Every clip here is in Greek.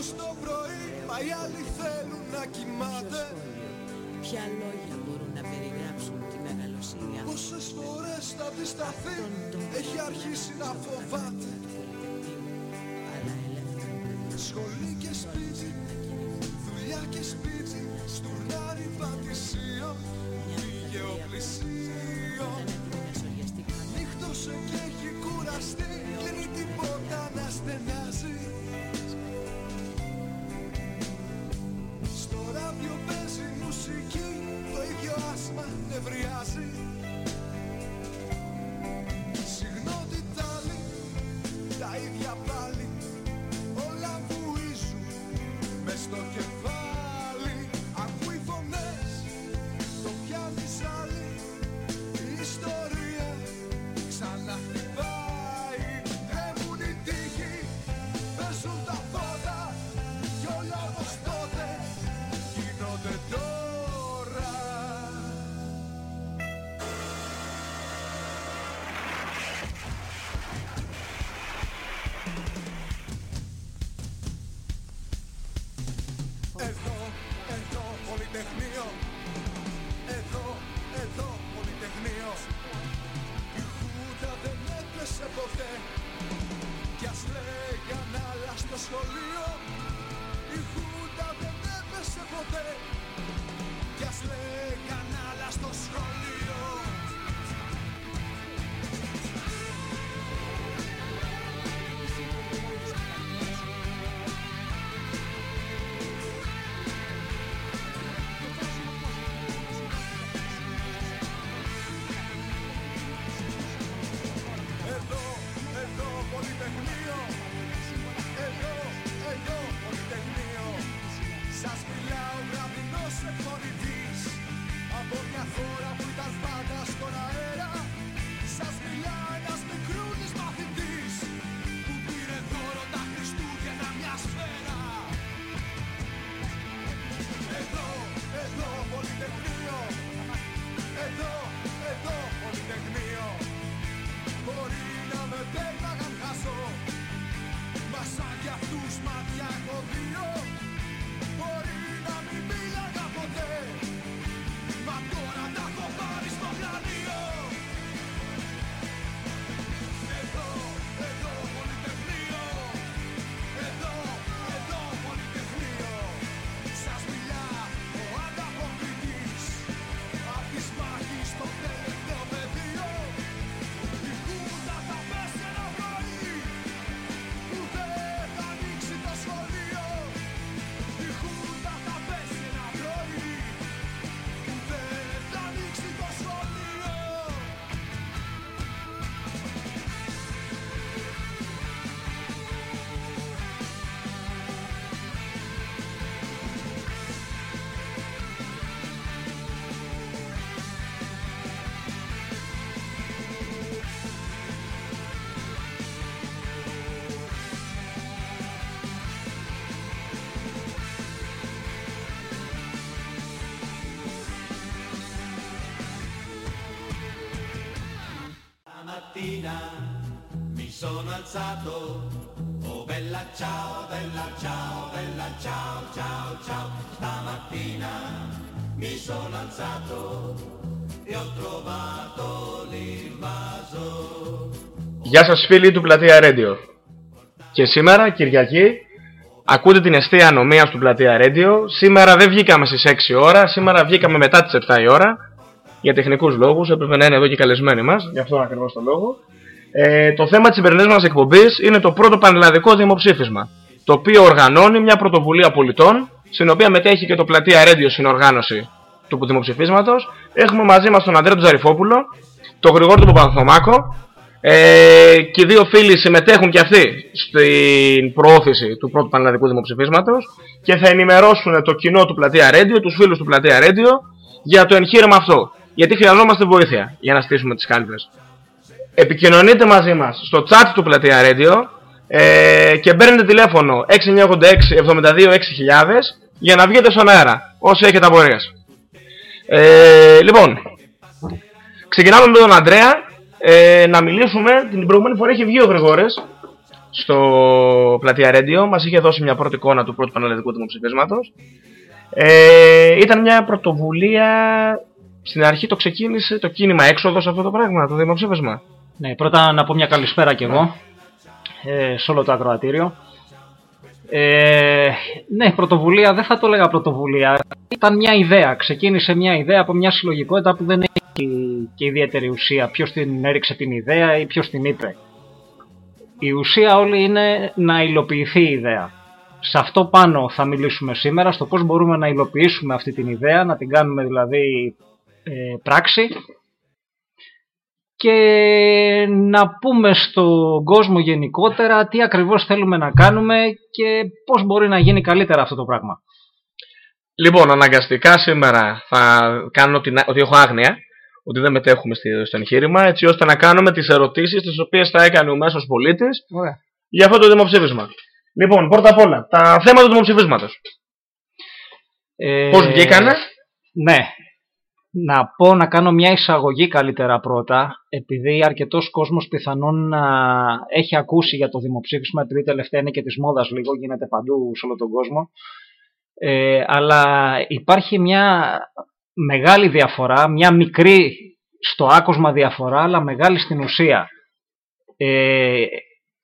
Μόνος το πρωί, μα οι άλλοι θέλουν να κοιμάται. Ποια λόγια μπορούν να περιγράψουν τη μεγαλοσύνη αυτή Πόσες φορές θα αντισταθεί, έχει αρχίσει να φοβάται. αλλά ελεύθερα Σχολή και σπίτι, δουλειά και σπίτι Στουρνάρι πατησίο, mi sono alzato e ho trovato l'invaso. Γεια σας φίλοι του Πλατεία Radio. Και σήμερα, Κυριακή, ακούτε την αιστεία ανομίας του Πλατεία Radio. Σήμερα δεν βγήκαμε στις 6 ώρα, σήμερα βγήκαμε μετά τις 7 η ώρα. Για τεχνικούς λόγους, έπρεπε να είναι εδώ και οι καλεσμένοι μας, γι' αυτό ακριβώς το λόγο. Ε, το θέμα της σημερινής μας εκπομπής είναι το πρώτο πανελλαδικό δημοψήφισμα, το οποίο οργανώνει μια πρωτοβουλία πολιτών, στην οποία μετέχει και το Πλατεία Radio συνοργάνωση του δημοψηφίσματος. Έχουμε μαζί μας τον Ανδρέα του Ζαριφόπουλο, τον Γρηγόρη του Παπαθωμάκο, ε, και οι δύο φίλοι συμμετέχουν και αυτοί στην προώθηση του πρώτου πανελλαδικού δημοψηφίσματος και θα ενημερώσουν το κοινό του Πλατεία Radio, τους φίλους του Πλατεία Radio για το εγχείρημα αυτό. Γιατί χρειαζόμαστε βοήθεια για να στήσουμε τις κάλπες. Επικοινωνείτε μαζί μας στο chat του Πλατεία Radio ε, και παίρνετε τηλέφωνο 6986 72 6000 για να βγείτε στον αέρα όσοι έχετε απορίες. Ε, λοιπόν, ξεκινάμε με τον Ανδρέα ε, να μιλήσουμε. Την προηγούμενη φορά είχε βγει ο Γρηγόρης στο Πλατεία Radio. Μας είχε δώσει μια πρώτη εικόνα του πρώτου πανελλαδικού δημοψηφίσματος. Ε, ήταν μια πρωτοβουλία, στην αρχή το ξεκίνησε το κίνημα έξοδος αυτό το πράγμα, το δημοψήφισμα. Ναι, πρώτα να πω μια καλησπέρα κι εγώ ε, σε όλο το ακροατήριο. Ε, ναι, πρωτοβουλία, δεν θα το έλεγα πρωτοβουλία. Ήταν μια ιδέα. Ξεκίνησε μια ιδέα από μια συλλογικότητα που δεν έχει και ιδιαίτερη ουσία. Ποιος την έριξε την ιδέα ή ποιος την είπε. Η ουσία όλη είναι να υλοποιηθεί η ιδέα. Σε αυτό πάνω θα μιλήσουμε σήμερα, στο πώς μπορούμε να υλοποιήσουμε αυτή την ιδέα, να την κάνουμε δηλαδή ε, πράξη και να πούμε στον κόσμο γενικότερα τι ακριβώς θέλουμε να κάνουμε και πώς μπορεί να γίνει καλύτερα αυτό το πράγμα. Λοιπόν, αναγκαστικά σήμερα θα κάνω την, ότι έχω άγνοια, ότι δεν μετέχουμε στη- στο εγχείρημα, έτσι ώστε να κάνουμε τις ερωτήσεις τις οποίες θα έκανε ο μέσος πολίτης Ωραία. για αυτό το δημοψήφισμα. Λοιπόν, πρώτα απ' όλα, τα θέματα του δημοψηφίσματος. Ε, Πώς βγήκανε, Ναι. Να πω να κάνω μια εισαγωγή καλύτερα πρώτα, επειδή αρκετός κόσμος πιθανόν να έχει ακούσει για το δημοψήφισμα, επειδή τελευταία είναι και της μόδας λίγο, γίνεται παντού σε όλο τον κόσμο. Ε, αλλά υπάρχει μια μεγάλη διαφορά, μια μικρή στο άκουσμα διαφορά, αλλά μεγάλη στην ουσία. Ε,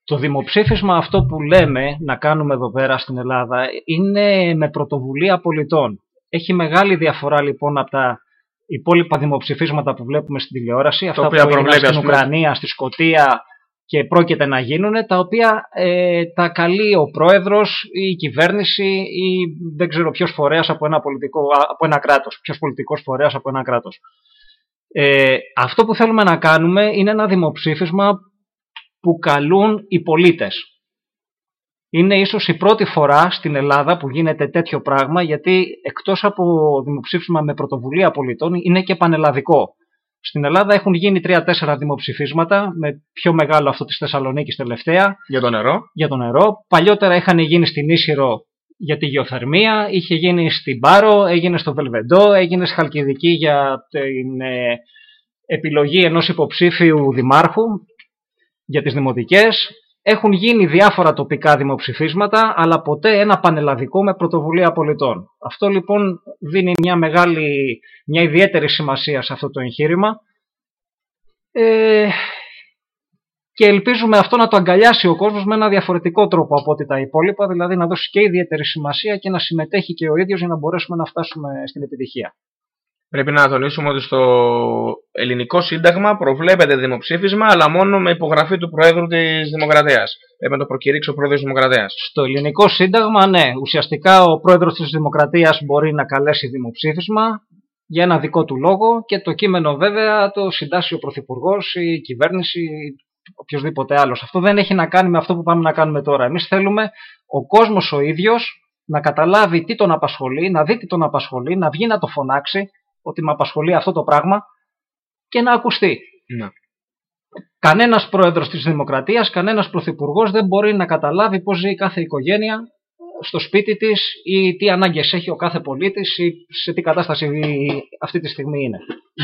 το δημοψήφισμα αυτό που λέμε να κάνουμε εδώ πέρα στην Ελλάδα είναι με πρωτοβουλία πολιτών. Έχει μεγάλη διαφορά λοιπόν από τα υπόλοιπα δημοψηφίσματα που βλέπουμε στην τηλεόραση, αυτά που οποία έγιναν προβλέπει, στην ας πούμε. Ουκρανία, στη Σκωτία και πρόκειται να γίνουν, τα οποία ε, τα καλεί ο πρόεδρος ή η κυβέρνηση ή δεν ξέρω ποιος φορέας από ένα, πολιτικό, από ένα κράτος, ποιος πολιτικός φορέας από ένα κράτος. Ε, αυτό που θέλουμε να κάνουμε είναι ένα δημοψήφισμα που καλούν οι πολίτες. Είναι ίσως η πρώτη φορά στην Ελλάδα που γίνεται τέτοιο πράγμα γιατί εκτός από δημοψήφισμα με πρωτοβουλία πολιτών είναι και πανελλαδικό. Στην Ελλάδα έχουν γίνει 3-4 δημοψηφίσματα με πιο μεγάλο αυτό της Θεσσαλονίκης τελευταία για το νερό. για το νερό. Παλιότερα είχαν γίνει στην Ίσυρο για τη γεωθερμία, είχε γίνει στην Πάρο, έγινε στο Βελβεντό, έγινε στη Χαλκιδική για την ε, επιλογή ενός υποψήφιου δημάρχου για τις δημοτικές. Έχουν γίνει διάφορα τοπικά δημοψηφίσματα, αλλά ποτέ ένα πανελλαδικό με πρωτοβουλία πολιτών. Αυτό λοιπόν δίνει μια μεγάλη, μια ιδιαίτερη σημασία σε αυτό το εγχείρημα. Ε, και ελπίζουμε αυτό να το αγκαλιάσει ο κόσμος με ένα διαφορετικό τρόπο από ό,τι τα υπόλοιπα, δηλαδή να δώσει και ιδιαίτερη σημασία και να συμμετέχει και ο ίδιος για να μπορέσουμε να φτάσουμε στην επιτυχία. Πρέπει να τονίσουμε ότι στο ελληνικό σύνταγμα προβλέπεται δημοψήφισμα, αλλά μόνο με υπογραφή του Προέδρου της Δημοκρατίας. Πρέπει να το προκηρύξει ο Πρόεδρος της Δημοκρατίας. Στο ελληνικό σύνταγμα, ναι, ουσιαστικά ο πρόεδρος της Δημοκρατίας μπορεί να καλέσει δημοψήφισμα για ένα δικό του λόγο και το κείμενο βέβαια το συντάσσει ο Πρωθυπουργός, η κυβέρνηση, ή οποιοδήποτε άλλος. Αυτό δεν έχει να κάνει με αυτό που πάμε να κάνουμε τώρα. Εμείς θέλουμε ο κόσμος ο ίδιος να καταλάβει τι τον απασχολεί, να δει τι τον απασχολεί, να βγει να το φωνάξει ότι με απασχολεί αυτό το πράγμα και να ακουστεί. Ναι. Κανένας πρόεδρος της Δημοκρατίας, κανένας πρωθυπουργός δεν μπορεί να καταλάβει πώς ζει κάθε οικογένεια στο σπίτι της ή τι ανάγκες έχει ο κάθε πολίτης ή σε τι κατάσταση αυτή τη στιγμή είναι.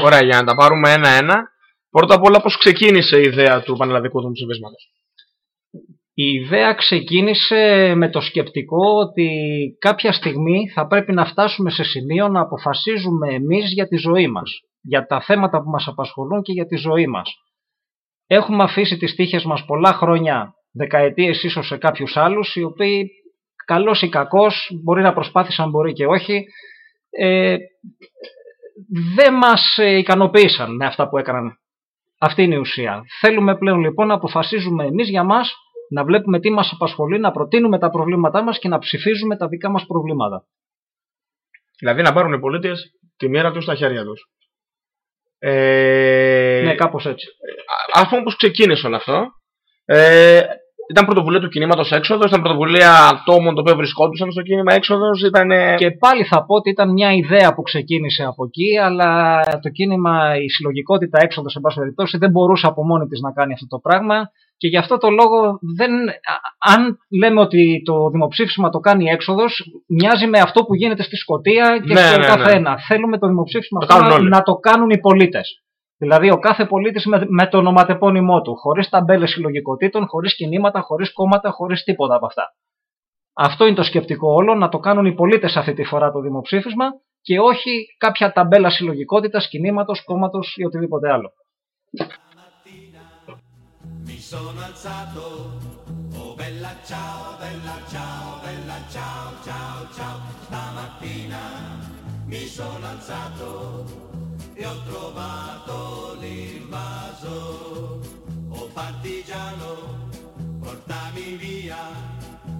Ωραία, για να τα πάρουμε ένα-ένα. Πρώτα απ' όλα, πώς ξεκίνησε η ιδέα του πανελλαδικού δημοψηφίσματος. Η ιδέα ξεκίνησε με το σκεπτικό ότι κάποια στιγμή θα πρέπει να φτάσουμε σε σημείο να αποφασίζουμε εμείς για τη ζωή μας. Για τα θέματα που μας απασχολούν και για τη ζωή μας. Έχουμε αφήσει τις τύχες μας πολλά χρόνια, δεκαετίες ίσως σε κάποιους άλλους, οι οποίοι καλός ή κακός, μπορεί να προσπάθησαν, μπορεί και όχι, ε, δεν μας ε, ικανοποίησαν με αυτά που έκαναν. Αυτή είναι η ουσία. Θέλουμε πλέον λοιπόν να αποφασίζουμε εμείς για μας, να βλέπουμε τι μας απασχολεί, να προτείνουμε τα προβλήματά μας και να ψηφίζουμε τα δικά μας προβλήματα. Δηλαδή να πάρουν οι πολίτες τη μοίρα τους στα χέρια τους. Ε, Ναι, κάπως έτσι. ας πούμε πώς ξεκίνησε όλο αυτό. Ε, ήταν πρωτοβουλία του κινήματος έξοδος, ήταν πρωτοβουλία ατόμων το οποίο βρισκόντουσαν στο κίνημα έξοδος, ήταν... Και πάλι θα πω ότι ήταν μια ιδέα που ξεκίνησε από εκεί, αλλά το κίνημα, η συλλογικότητα έξοδος, σε πάση περιπτώσει, δεν μπορούσε από μόνη της να κάνει αυτό το πράγμα. Και γι' αυτό το λόγο, δεν, α- αν λέμε ότι το δημοψήφισμα το κάνει η έξοδος, μοιάζει με αυτό που γίνεται στη Σκωτία και Ναι, στο ναι, κάθε ναι. ένα. Θέλουμε το δημοψήφισμα Το αυτό κάνουν να, όλοι. να το κάνουν οι πολίτες. Δηλαδή ο κάθε πολίτης με, με το ονοματεπώνυμό του, χωρίς ταμπέλες συλλογικοτήτων, χωρίς κινήματα, χωρίς κόμματα, χωρίς τίποτα από αυτά. Αυτό είναι το σκεπτικό όλο, να το κάνουν οι πολίτες αυτή τη φορά το δημοψήφισμα και όχι κάποια ταμπέλα συλλογικότητας, κινήματος, κόμματος ή οτιδήποτε άλλο. Mi sono alzato, e ho trovato l'invaso. Oh partigiano, portami via.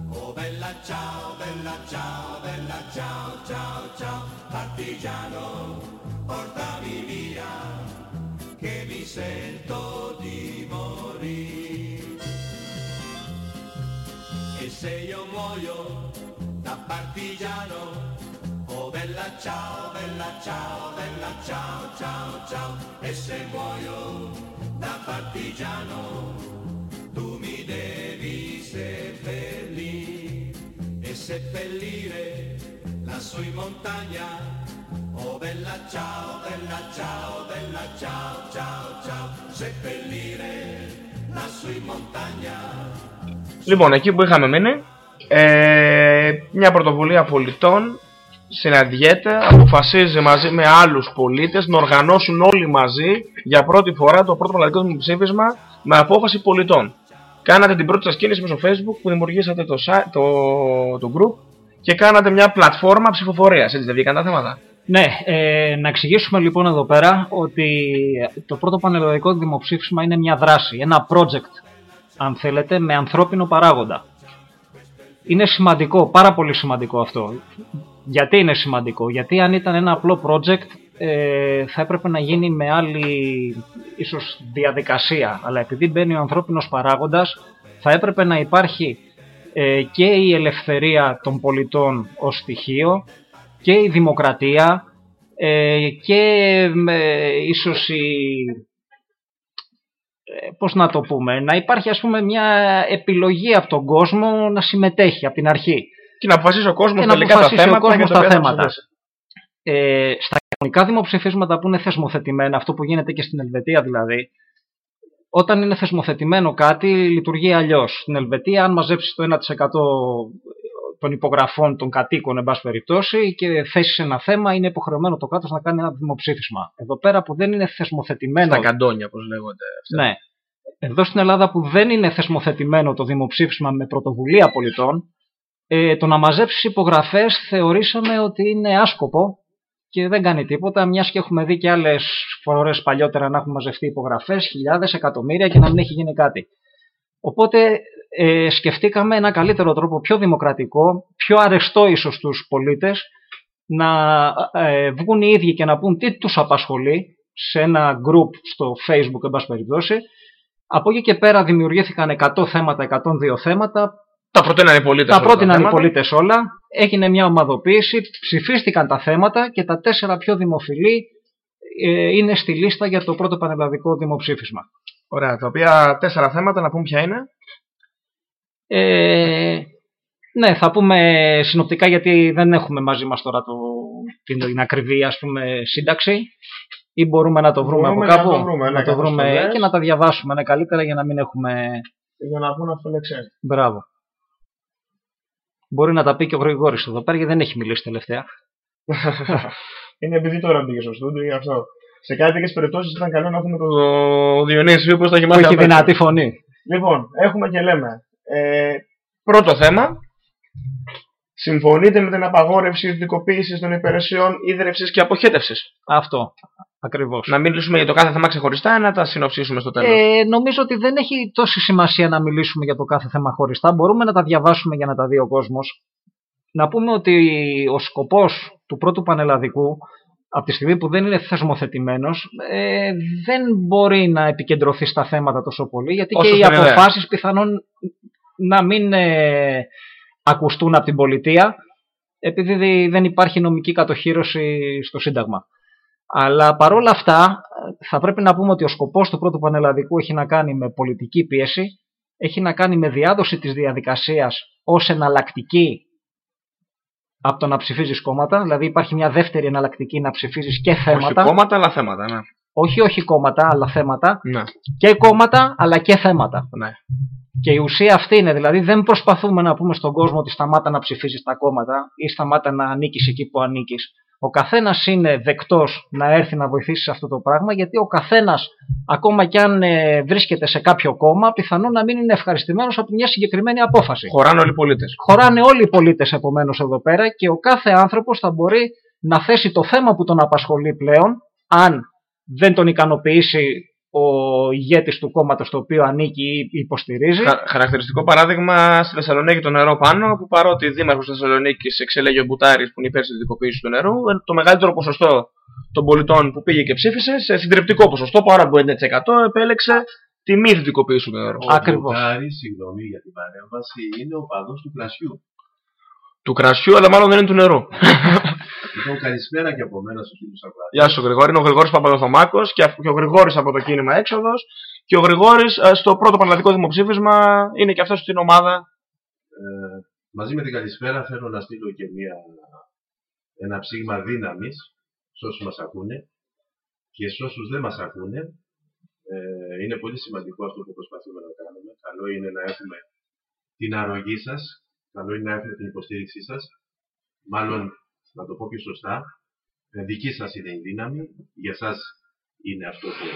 Oh bella ciao, bella ciao, bella ciao, ciao, ciao. Partigiano, portami via, che mi sento di morire. E se io muoio da partigiano, oh bella ciao, bella ciao, bella ciao, ciao, ciao. E se muoio da partigiano, tu mi devi seppellire e seppellire lassù in montagna. Oh bella ciao, bella ciao, bella ciao, ciao, ciao. Seppellire lassù in montagna. Λοιπόν, εκεί που είχαμε μείνει, ε, μια πρωτοβουλία πολιτών συναντιέται, αποφασίζει μαζί με άλλους πολίτες να οργανώσουν όλοι μαζί για πρώτη φορά το πρώτο πραγματικό δημοψήφισμα με απόφαση πολιτών. Κάνατε την πρώτη σας κίνηση μέσω facebook που δημιουργήσατε το, site- το, το group και κάνατε μια πλατφόρμα ψηφοφορίας, έτσι δεν βγήκαν τα θέματα; Ναι, ε, να εξηγήσουμε λοιπόν εδώ πέρα ότι το πρώτο πανελλαδικό δημοψήφισμα είναι μια δράση, ένα project, αν θέλετε, με ανθρώπινο παράγοντα. Είναι σημαντικό, πάρα πολύ σημαντικό αυτό. Γιατί είναι σημαντικό, γιατί αν ήταν ένα απλό project ε, θα έπρεπε να γίνει με άλλη ίσως διαδικασία, αλλά επειδή μπαίνει ο ανθρώπινος παράγοντας θα έπρεπε να υπάρχει ε, και η ελευθερία των πολιτών ως στοιχείο και η δημοκρατία ε, και ε, ίσως η... ε, πώς να το πούμε, να υπάρχει ας πούμε μια επιλογή από τον κόσμο να συμμετέχει από την αρχή. Και να αποφασίσει ο κόσμος Και να τελικά τα αποφασίσει ο θέματα κόσμος για τα τα οποία θα θέματα. ψηφίσει. Ε, στα κανονικά δημοψηφίσματα που είναι θεσμοθετημένα, αυτό που γίνεται και στην Ελβετία δηλαδή, όταν είναι θεσμοθετημένο κάτι λειτουργεί αλλιώς. Στην Ελβετία, αν μαζέψεις το 1% των υπογραφών των κατοίκων, εν πάση περιπτώσει, και θέσεις ένα θέμα, είναι υποχρεωμένο το κράτος να κάνει ένα δημοψήφισμα. Εδώ πέρα που δεν είναι θεσμοθετημένο. Στα καντόνια, όπως λέγονται. αυτά. Ναι. Εδώ στην Ελλάδα που δεν είναι θεσμοθετημένο το δημοψήφισμα με πρωτοβουλία πολιτών, ε, το να μαζέψεις υπογραφές θεωρήσαμε ότι είναι άσκοπο και δεν κάνει τίποτα, μιας και έχουμε δει και άλλες φορές παλιότερα να έχουν μαζευτεί υπογραφές, χιλιάδες, εκατομμύρια και να μην έχει γίνει κάτι. Οπότε ε, σκεφτήκαμε ένα καλύτερο τρόπο, πιο δημοκρατικό, πιο αρεστό ίσως στους πολίτες, να ε, βγουν οι ίδιοι και να πούν τι τους απασχολεί σε ένα group στο facebook, εν πάση περιπτώσει. Από εκεί και πέρα δημιουργήθηκαν 100 θέματα, 102 θέματα, Τα προτείναν οι πολίτες. τα όλα πρότειναν οι θέματα. πολίτες όλα, έγινε μια ομαδοποίηση, ψηφίστηκαν τα θέματα και τα τέσσερα πιο δημοφιλή ε, είναι στη λίστα για το πρώτο πανελλαδικό δημοψήφισμα. Ωραία, τα οποία τέσσερα θέματα να πούμε ποια είναι. Ε, ναι, θα πούμε συνοπτικά γιατί δεν έχουμε μαζί μας τώρα το, την, την ακριβή ας πούμε, σύνταξη ή μπορούμε να το βρούμε Μπορούμε από να κάπου; το βρούμε, ναι, να το καθώς βρούμε το λες. και να τα διαβάσουμε ναι, καλύτερα για να μην έχουμε Για να πούνε αυτό είναι ξέρει. μπράβο. Μπορεί να τα πει και ο Γρηγόρης εδώ πέρα γιατί δεν έχει μιλήσει τελευταία. είναι επειδή τώρα πήγε στο στούντιο γι' αυτό. Σε κάτι τέτοιες περιπτώσεις ήταν καλό να έχουμε το Διονύση που το έχει Που μάθει. έχει απ' έξω. δυνατή φωνή. Λοιπόν, έχουμε και λέμε. Ε, πρώτο θέμα. Συμφωνείτε με την απαγόρευση ιδιωτικοποίησης των υπηρεσιών ίδρυυσης και αποχέτευσης; Αυτό ακριβώς. Να μιλήσουμε για το κάθε θέμα ξεχωριστά ή να τα συνοψίσουμε στο τέλος. Ε, νομίζω ότι δεν έχει τόση σημασία να μιλήσουμε για το κάθε θέμα χωριστά. Μπορούμε να τα διαβάσουμε για να τα δει ο κόσμος. Να πούμε ότι ο σκοπός του πρώτου πανελλαδικού, από τη στιγμή που δεν είναι θεσμοθετημένος, ε, δεν μπορεί να επικεντρωθεί στα θέματα τόσο πολύ, γιατί Όσο και οι στην ιδέα. αποφάσεις πιθανόν να μην ε, ακουστούν από την πολιτεία, επειδή δι- δεν υπάρχει νομική κατοχήρωση στο Σύνταγμα. Αλλά παρόλα αυτά θα πρέπει να πούμε ότι ο σκοπός του πρώτου πανελλαδικού έχει να κάνει με πολιτική πίεση, έχει να κάνει με διάδοση της διαδικασίας ως εναλλακτική από το να ψηφίζεις κόμματα, δηλαδή υπάρχει μια δεύτερη εναλλακτική να ψηφίζεις και Όχι θέματα. κόμματα, αλλά θέματα. Ναι. Όχι, όχι κόμματα, αλλά θέματα. Ναι, Και κόμματα, αλλά και θέματα. ναι. Και η ουσία αυτή είναι, δηλαδή δεν προσπαθούμε να πούμε στον κόσμο ότι σταμάτα να ψηφίζεις τα κόμματα ή σταμάτα να ανήκεις εκεί που ανήκεις. Ο καθένας είναι δεκτός να έρθει να βοηθήσει σε αυτό το πράγμα, γιατί ο καθένας, ακόμα κι αν ε, βρίσκεται σε κάποιο κόμμα, πιθανόν να μην είναι ευχαριστημένος από μια συγκεκριμένη απόφαση. Χωράνε όλοι οι πολίτες. Χωράνε όλοι οι πολίτες επομένως εδώ πέρα και ο κάθε άνθρωπος θα μπορεί να θέσει το θέμα που τον απασχολεί πλέον, αν δεν τον ικανοποιήσει ο ηγέτης του κόμματος το οποίο ανήκει ή υποστηρίζει. Χα- χαρακτηριστικό παράδειγμα στη Θεσσαλονίκη το νερό πάνω, που παρότι δήμαρχος της Θεσσαλονίκης εξελέγει ο Μπουτάρης που είναι υπέρ της ιδιωτικοποίηση του νερού, ε, το μεγαλύτερο ποσοστό των πολιτών που πήγε και ψήφισε, σε συντριπτικό ποσοστό, πάνω από 5% επέλεξε τη μη ιδιωτικοποίηση του νερού. Ο Ακριβώς. Μπουτάρης, συγγνώμη για την παρέμβαση, είναι ο παδός του κρασιού. Του κρασιού, αλλά μάλλον δεν είναι του νερού. Λοιπόν, καλησπέρα και από μένα στους φίλους ακροατές. Γεια σου, Γρηγόρη. Είναι ο Γρηγόρης Παπαδοθωμάκος και, αυ- και ο Γρηγόρης από το κίνημα Έξοδος. Και ο Γρηγόρης στο πρώτο πανελλαδικό δημοψήφισμα είναι και αυτός στην ομάδα. Ε, μαζί με την καλησπέρα θέλω να στείλω και μια, ένα ψήγμα δύναμης σε όσους μας ακούνε και σε όσους δεν μας ακούνε. Ε, είναι πολύ σημαντικό αυτό που προσπαθούμε να κάνουμε. Καλό είναι να έχουμε την αρρωγή σας, καλό είναι να έχουμε την υποστήριξή σας. Μάλλον, να το πω πιο σωστά, ε, δική σας είναι η δύναμη, για σας είναι αυτό το,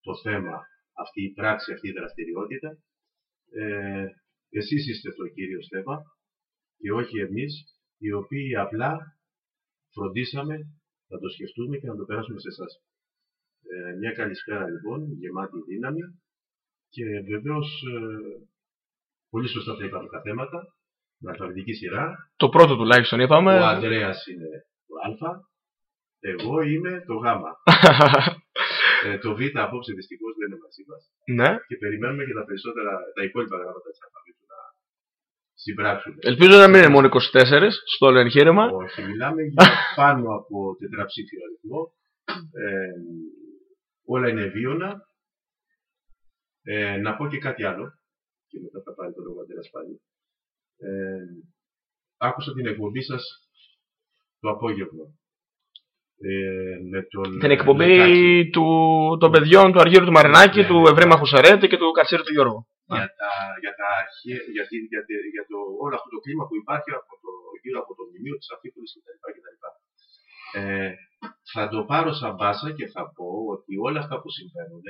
το θέμα, αυτή η πράξη, αυτή η δραστηριότητα. Ε, εσείς είστε το κύριο θέμα και όχι εμείς, οι οποίοι απλά φροντίσαμε να το σκεφτούμε και να το περάσουμε σε εσάς. Ε, μια καλησπέρα λοιπόν, γεμάτη δύναμη και βεβαίως ε, πολύ σωστά τα είπαμε τα θέματα, με αλφαβητική σειρά. Το πρώτο τουλάχιστον είπαμε. Ο Ανδρέας είναι το Α, εγώ είμαι το Γ. Ε, το Β απόψε δυστυχώς δεν είναι μαζί μας ναι. και περιμένουμε και τα περισσότερα, τα υπόλοιπα γράμματα της αλφαβήτου να συμπράξουν. Ελπίζω να μην είναι μόνο 24 στο όλο εγχείρημα. Όχι, μιλάμε για πάνω από τετραψήφιο αριθμό. Ε, όλα είναι βίωνα. Ε, να πω και κάτι άλλο, και μετά θα πάρει το λόγο ο Αντρέας πάλι. Ε, άκουσα την εκπομπή σας το απόγευμα. Ε, με τον Την ε, εκπομπή Λεκάκη. του, των παιδιών του Αργύρου του Μαρινάκη, Ναι, του ναι. Ευρήμα Χουσαρέτη και του Κατσίρου του Γιώργου. για, τα, για, τα αρχαία, για, τη- για, τη- για το, όλο αυτό το κλίμα που υπάρχει από το, γύρω από το μνημείο της Αφίπολης κτλ. κτλ. Ε, θα το πάρω σαν μπάσα και θα πω ότι όλα αυτά που συμβαίνουν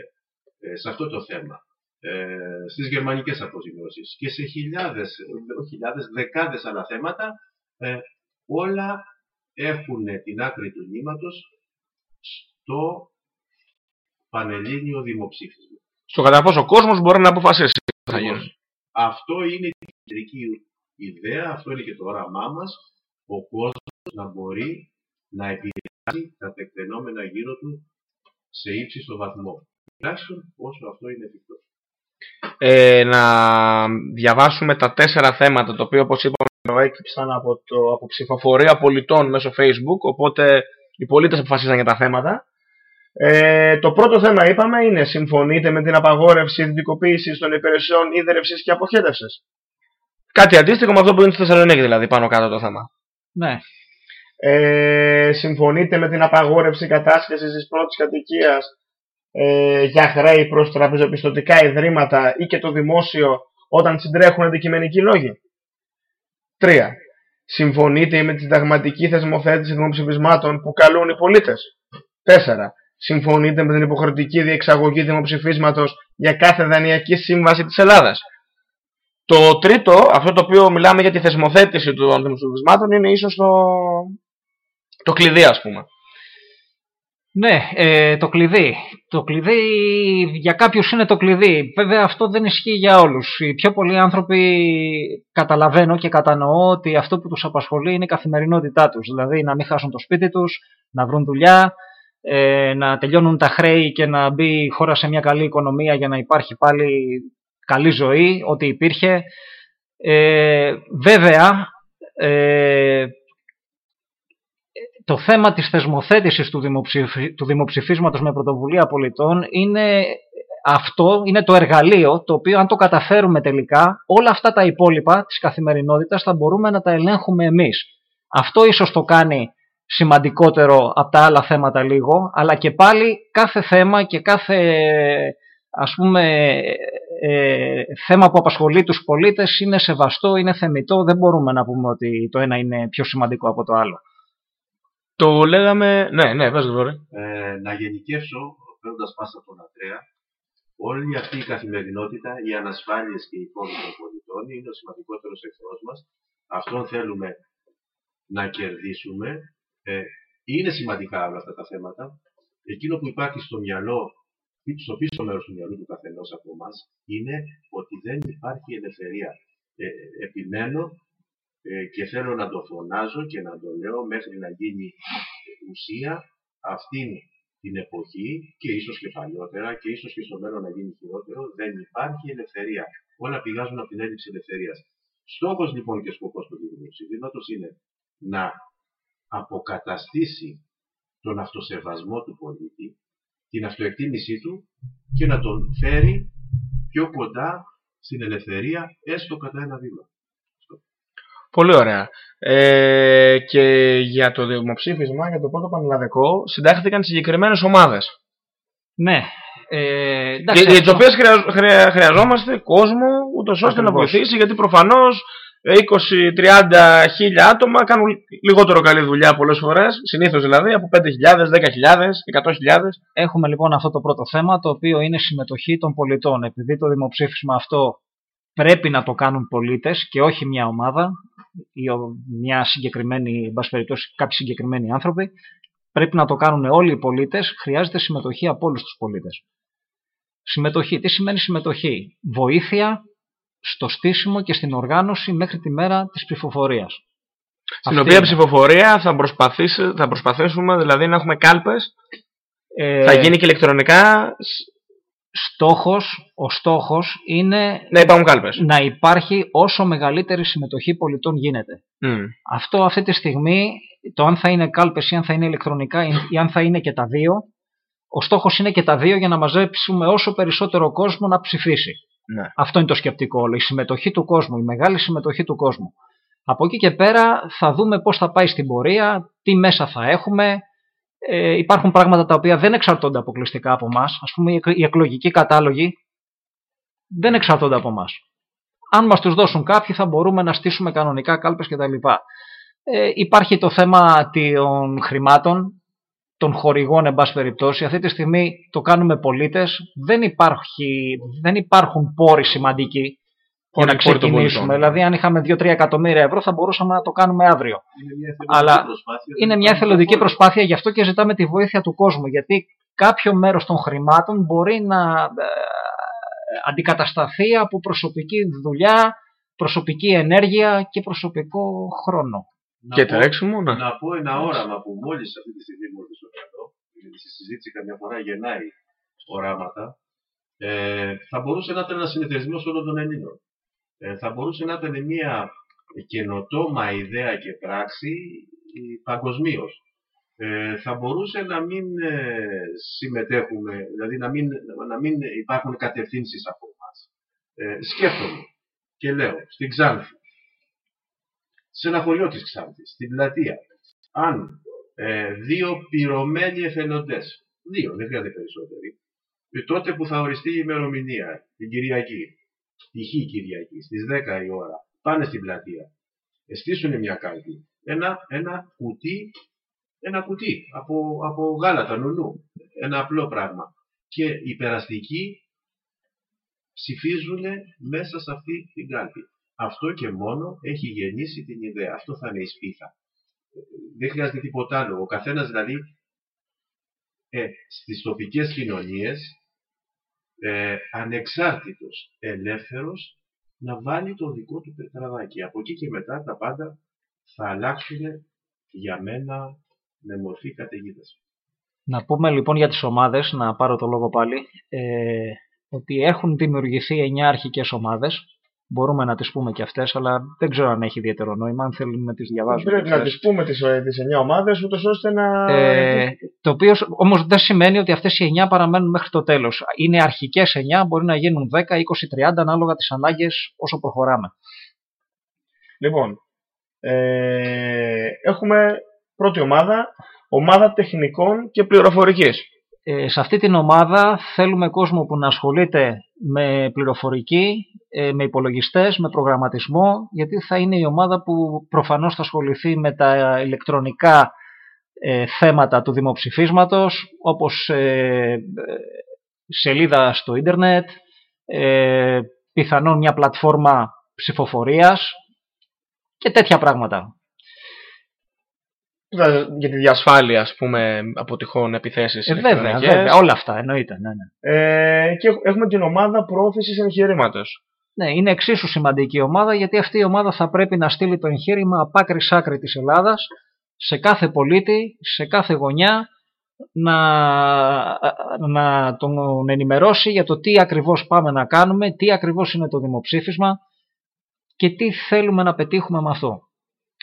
ε, σε αυτό το θέμα, ε, στις γερμανικές αποζημιώσεις και σε χιλιάδες, ε, όχι χιλιάδες, δεκάδες άλλα θέματα, ε, όλα έχουν την άκρη του νήματος στο Πανελλήνιο Δημοψήφισμα. Στο κατά πόσο ο κόσμος μπορεί να αποφασίσει τι θα γίνει. Λοιπόν, Αυτό είναι η κεντρική ιδέα, αυτό είναι και το όραμά μας, ο κόσμος να μπορεί να επηρεάζει τα τεκτενόμενα γύρω του σε ύψιστο βαθμό. Τουλάχιστον όσο αυτό είναι εφικτό. Ε, να διαβάσουμε τα τέσσερα θέματα, τα οποία όπως είπαμε προέκυψαν από, το, από ψηφοφορία πολιτών μέσω facebook, οπότε οι πολίτες αποφασίζαν για τα θέματα. Ε, το πρώτο θέμα είπαμε είναι συμφωνείτε με την απαγόρευση ιδιωτικοποίησης των υπηρεσιών ίδρυυσης και αποχέτευσης; Κάτι αντίστοιχο με αυτό που είναι στη Θεσσαλονίκη δηλαδή πάνω κάτω το θέμα. Ναι. Ε, συμφωνείτε με την απαγόρευση κατάσχεσης της πρώτης κατοικίας ε, για χρέη προς τραπεζοπιστωτικά ιδρύματα ή και το δημόσιο όταν συντρέχουν αντικειμενικοί λόγοι. 3. Συμφωνείτε με τη συνταγματική θεσμοθέτηση δημοψηφισμάτων που καλούν οι πολίτες. 4. Συμφωνείτε με την υποχρεωτική διεξαγωγή δημοψηφίσματος για κάθε δανειακή σύμβαση της Ελλάδας. Το τρίτο, αυτό το οποίο μιλάμε για τη θεσμοθέτηση των δημοψηφισμάτων, είναι ίσως το, το κλειδί, ας πούμε. Ναι, ε, το κλειδί. Το κλειδί για κάποιους είναι το κλειδί. Βέβαια αυτό δεν ισχύει για όλους. Οι πιο πολλοί άνθρωποι καταλαβαίνω και κατανοώ ότι αυτό που τους απασχολεί είναι η καθημερινότητά τους. Δηλαδή να μην χάσουν το σπίτι τους, να βρουν δουλειά, ε, να τελειώνουν τα χρέη και να μπει η χώρα σε μια καλή οικονομία για να υπάρχει πάλι καλή ζωή, ό,τι υπήρχε. Ε, βέβαια, ε, το θέμα της θεσμοθέτησης του, δημοψηφι... του δημοψηφίσματος με πρωτοβουλία πολιτών είναι αυτό, είναι το εργαλείο το οποίο αν το καταφέρουμε τελικά όλα αυτά τα υπόλοιπα της καθημερινότητας θα μπορούμε να τα ελέγχουμε εμείς. Αυτό ίσως το κάνει σημαντικότερο από τα άλλα θέματα λίγο, αλλά και πάλι κάθε θέμα και κάθε ας πούμε ε, θέμα που απασχολεί τους πολίτες είναι σεβαστό, είναι θεμητό, δεν μπορούμε να πούμε ότι το ένα είναι πιο σημαντικό από το άλλο. Το λέγαμε. Ναι, ναι, πες Γρηγόρη. Ε, να γενικεύσω, παίρνοντας πάσα από τον Αντρέα, όλη αυτή η καθημερινότητα, οι ανασφάλειες και οι φόβοι των πολιτών είναι ο σημαντικότερος εχθρός μας. Αυτόν θέλουμε να κερδίσουμε. Ε, είναι σημαντικά όλα αυτά τα θέματα. Εκείνο που υπάρχει στο μυαλό, στο πίσω μέρος του μυαλού του καθενός από εμάς, είναι ότι δεν υπάρχει ελευθερία. Ε, επιμένω ε, και θέλω να το φωνάζω και να το λέω μέχρι να γίνει ουσία αυτήν την εποχή και ίσως και παλιότερα και ίσως και στο μέλλον να γίνει χειρότερο, δεν υπάρχει ελευθερία. Όλα πηγάζουν από την έλλειψη ελευθερίας. Στόχος λοιπόν και σκοπός του δημοσιοδήματος είναι να αποκαταστήσει τον αυτοσεβασμό του πολίτη, την αυτοεκτίμησή του και να τον φέρει πιο κοντά στην ελευθερία έστω κατά ένα βήμα. Πολύ ωραία. Ε, και για το δημοψήφισμα, για το πρώτο πανελλαδικό, συντάχθηκαν συγκεκριμένες ομάδες. Ναι. Ε, εντάξει, Για, για τις αυτό- οποίες χρειαζόμαστε κόσμο, ούτως ώστε να Ακριβώς. βοηθήσει, γιατί προφανώς 20-30 χίλια άτομα κάνουν λιγότερο καλή δουλειά πολλές φορές, συνήθως δηλαδή από 5.000, 10.000, 100.000. Έχουμε λοιπόν αυτό το πρώτο θέμα, το οποίο είναι συμμετοχή των πολιτών. Επειδή το δημοψήφισμα αυτό πρέπει να το κάνουν πολίτες και όχι μια ομάδα ή ο- μια συγκεκριμένη, εν πάση περιπτώσει, κάποιοι συγκεκριμένοι άνθρωποι, πρέπει να το κάνουν όλοι οι πολίτες, χρειάζεται συμμετοχή από όλους τους πολίτες. Συμμετοχή. Τι σημαίνει συμμετοχή; Βοήθεια στο στήσιμο και στην οργάνωση μέχρι τη μέρα της ψηφοφορίας. Στην Αυτή οποία είναι. ψηφοφορία θα, προσπαθήσει, θα προσπαθήσουμε δηλαδή να έχουμε κάλπες. Ε, Θα γίνει και ηλεκτρονικά στόχος, ο στόχος είναι να υπάρχουν κάλπες. να υπάρχει όσο μεγαλύτερη συμμετοχή πολιτών γίνεται. Αυτό αυτή τη στιγμή, το αν θα είναι κάλπες ή αν θα είναι ηλεκτρονικά ή αν θα είναι και τα δύο, ο στόχος είναι και τα δύο για να μαζέψουμε όσο περισσότερο κόσμο να ψηφίσει. Ναι. Αυτό είναι το σκεπτικό όλο. Η συμμετοχή του κόσμου, η μεγάλη συμμετοχή του κόσμου. Από εκεί και πέρα θα δούμε πώς θα πάει στην πορεία, τι μέσα θα έχουμε. Ε, υπάρχουν πράγματα τα οποία δεν εξαρτώνται αποκλειστικά από εμάς. Ας πούμε, οι εκ- οι εκλογικοί κατάλογοι δεν εξαρτώνται από εμάς. Αν μας τους δώσουν κάποιοι θα μπορούμε να στήσουμε κανονικά κάλπες κτλ. Ε, υπάρχει το θέμα των χρημάτων, των χορηγών εν πάση περιπτώσει. Αυτή τη στιγμή το κάνουμε πολίτες. Δεν, υπάρχει, δεν υπάρχουν πόροι σημαντικοί για να Πόροι- πόροι των ξεκινήσουμε. πολιτών. Δηλαδή αν είχαμε 2-3 εκατομμύρια ευρώ θα μπορούσαμε να το κάνουμε αύριο. Είναι μια εθελοντική Αλλά προσπάθεια. Είναι μια εθελοντική προσπάθεια, γι' αυτό και ζητάμε τη βοήθεια του κόσμου. Γιατί κάποιο μέρος των χρημάτων μπορεί να ε, αντικατασταθεί από προσωπική δουλειά, προσωπική ενέργεια και προσωπικό χρόνο. Να Και πω- τρέξιμο, ναι. Να πω ένα όραμα που μόλις αυτή τη στιγμή μου ήρθε στο μυαλό, γιατί στη συζήτηση καμιά φορά γεννάει οράματα. Ε, θα μπορούσε να ήταν ένας συνεταιρισμό όλων των Ελλήνων. Ε, θα μπορούσε να ήταν μια καινοτόμα ιδέα και πράξη παγκοσμίως. Ε, θα μπορούσε να μην ε, συμμετέχουμε, δηλαδή να μην, να μην υπάρχουν κατευθύνσεις από εμάς. Ε, σκέφτομαι και λέω, στην Ξάνθη, σε ένα χωριό της Ξάνθης, στην πλατεία, αν ε, δύο πυρωμένοι εθελοντές, δύο, δεν χρειάζεται περισσότεροι, ε, τότε που θα οριστεί η ημερομηνία, την Κυριακή, τη Χ Κυριακή, στις 10 η ώρα, πάνε στην πλατεία, ε, στήσουν μια κάλπη, ένα, ένα κουτί, ένα κουτί από, από γάλατα, νουνού, ένα απλό πράγμα. Και οι περαστικοί ψηφίζουν μέσα σε αυτή την κάλπη. Αυτό και μόνο έχει γεννήσει την ιδέα. Αυτό θα είναι η σπίθα. Ε, Δεν χρειάζεται τίποτα άλλο. Ο καθένας δηλαδή ε, στις τοπικές κοινωνίες ε, ανεξάρτητος, ελεύθερος να βάλει το δικό του πετραδάκι. Από εκεί και μετά τα πάντα θα αλλάξουν για μένα με μορφή καταιγίδας. Να πούμε λοιπόν για τις ομάδες, να πάρω το λόγο πάλι, ε, ότι έχουν δημιουργηθεί 9 αρχικές ομάδες. Μπορούμε να τις πούμε και αυτές, αλλά δεν ξέρω αν έχει ιδιαίτερο νόημα, αν θέλουμε να τις διαβάσουμε. Πρέπει και να αυτές. τι πούμε τις τις 9 ομάδες, ούτως ώστε να. Ε, το οποίο όμως δεν σημαίνει ότι αυτές οι 9 παραμένουν μέχρι το τέλος. Είναι αρχικές 9, μπορεί να γίνουν 10, 20, 30 ανάλογα τις ανάγκες όσο προχωράμε. Λοιπόν, ε, έχουμε πρώτη ομάδα, ομάδα τεχνικών και πληροφορικής. Ε, σε αυτή την ομάδα θέλουμε κόσμο που να ασχολείται με πληροφορική, ε, με υπολογιστές, με προγραμματισμό, γιατί θα είναι η ομάδα που προφανώς θα ασχοληθεί με τα ηλεκτρονικά ε, θέματα του δημοψηφίσματος, όπως ε, σελίδα στο ίντερνετ, ε, πιθανόν μια πλατφόρμα ψηφοφορίας και τέτοια πράγματα. Για τη διασφάλεια, ας πούμε, από τυχόν επιθέσεις Ε, βέβαια, ηλεκτρονικές. βέβαια, όλα αυτά εννοείται. Ναι, ναι. Ε, και έχουμε την ομάδα πρόθεσης εγχειρήματος. Ναι, είναι εξίσου σημαντική η ομάδα γιατί αυτή η ομάδα θα πρέπει να στείλει το εγχείρημα από άκρη σ' άκρη της Ελλάδας σε κάθε πολίτη, σε κάθε γωνιά να, να τον ενημερώσει για το τι ακριβώς πάμε να κάνουμε, τι ακριβώς είναι το δημοψήφισμα και τι θέλουμε να πετύχουμε με αυτό.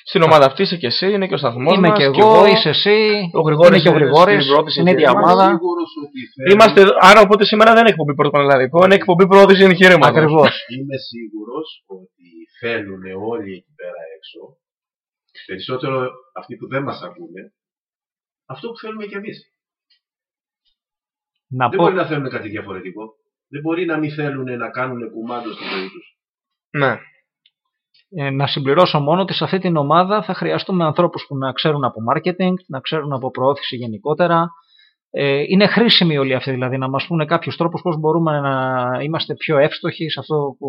Στην ομάδα αυτή είσαι και εσύ, είναι και ο σταθμός Είμαι μας, και και εγώ, είσαι εσύ, ο Γρηγόρης είναι και ο είναι Γρηγόρης, στην πρώτη είναι η ίδια συγκεκριμένη. ομάδα. σίγουρος ότι θέλει- Είμαστε, άρα οπότε σήμερα δεν είναι εκπομπή πρώτο πανελλαδικό, είναι εκπομπή πρόθεση εγχειρήματος. Ακριβώς. Είμαι σίγουρος ότι θέλουν όλοι εκεί πέρα έξω, περισσότερο αυτοί που δεν μας ακούνε, αυτό που θέλουμε κι εμείς. Να Δεν πω, μπορεί να θέλουν κάτι διαφορετικό. Δεν μπορεί να μην θέλουν να κάνουν κουμάντο στη ζωή τους. Ναι. Ε, να συμπληρώσω μόνο ότι σε αυτή την ομάδα θα χρειαστούμε ανθρώπους που να ξέρουν από marketing, να ξέρουν από προώθηση γενικότερα. Ε, είναι χρήσιμοι όλοι αυτοί, δηλαδή να μας πούνε κάποιους τρόπους πώς μπορούμε να είμαστε πιο εύστοχοι σε αυτό που,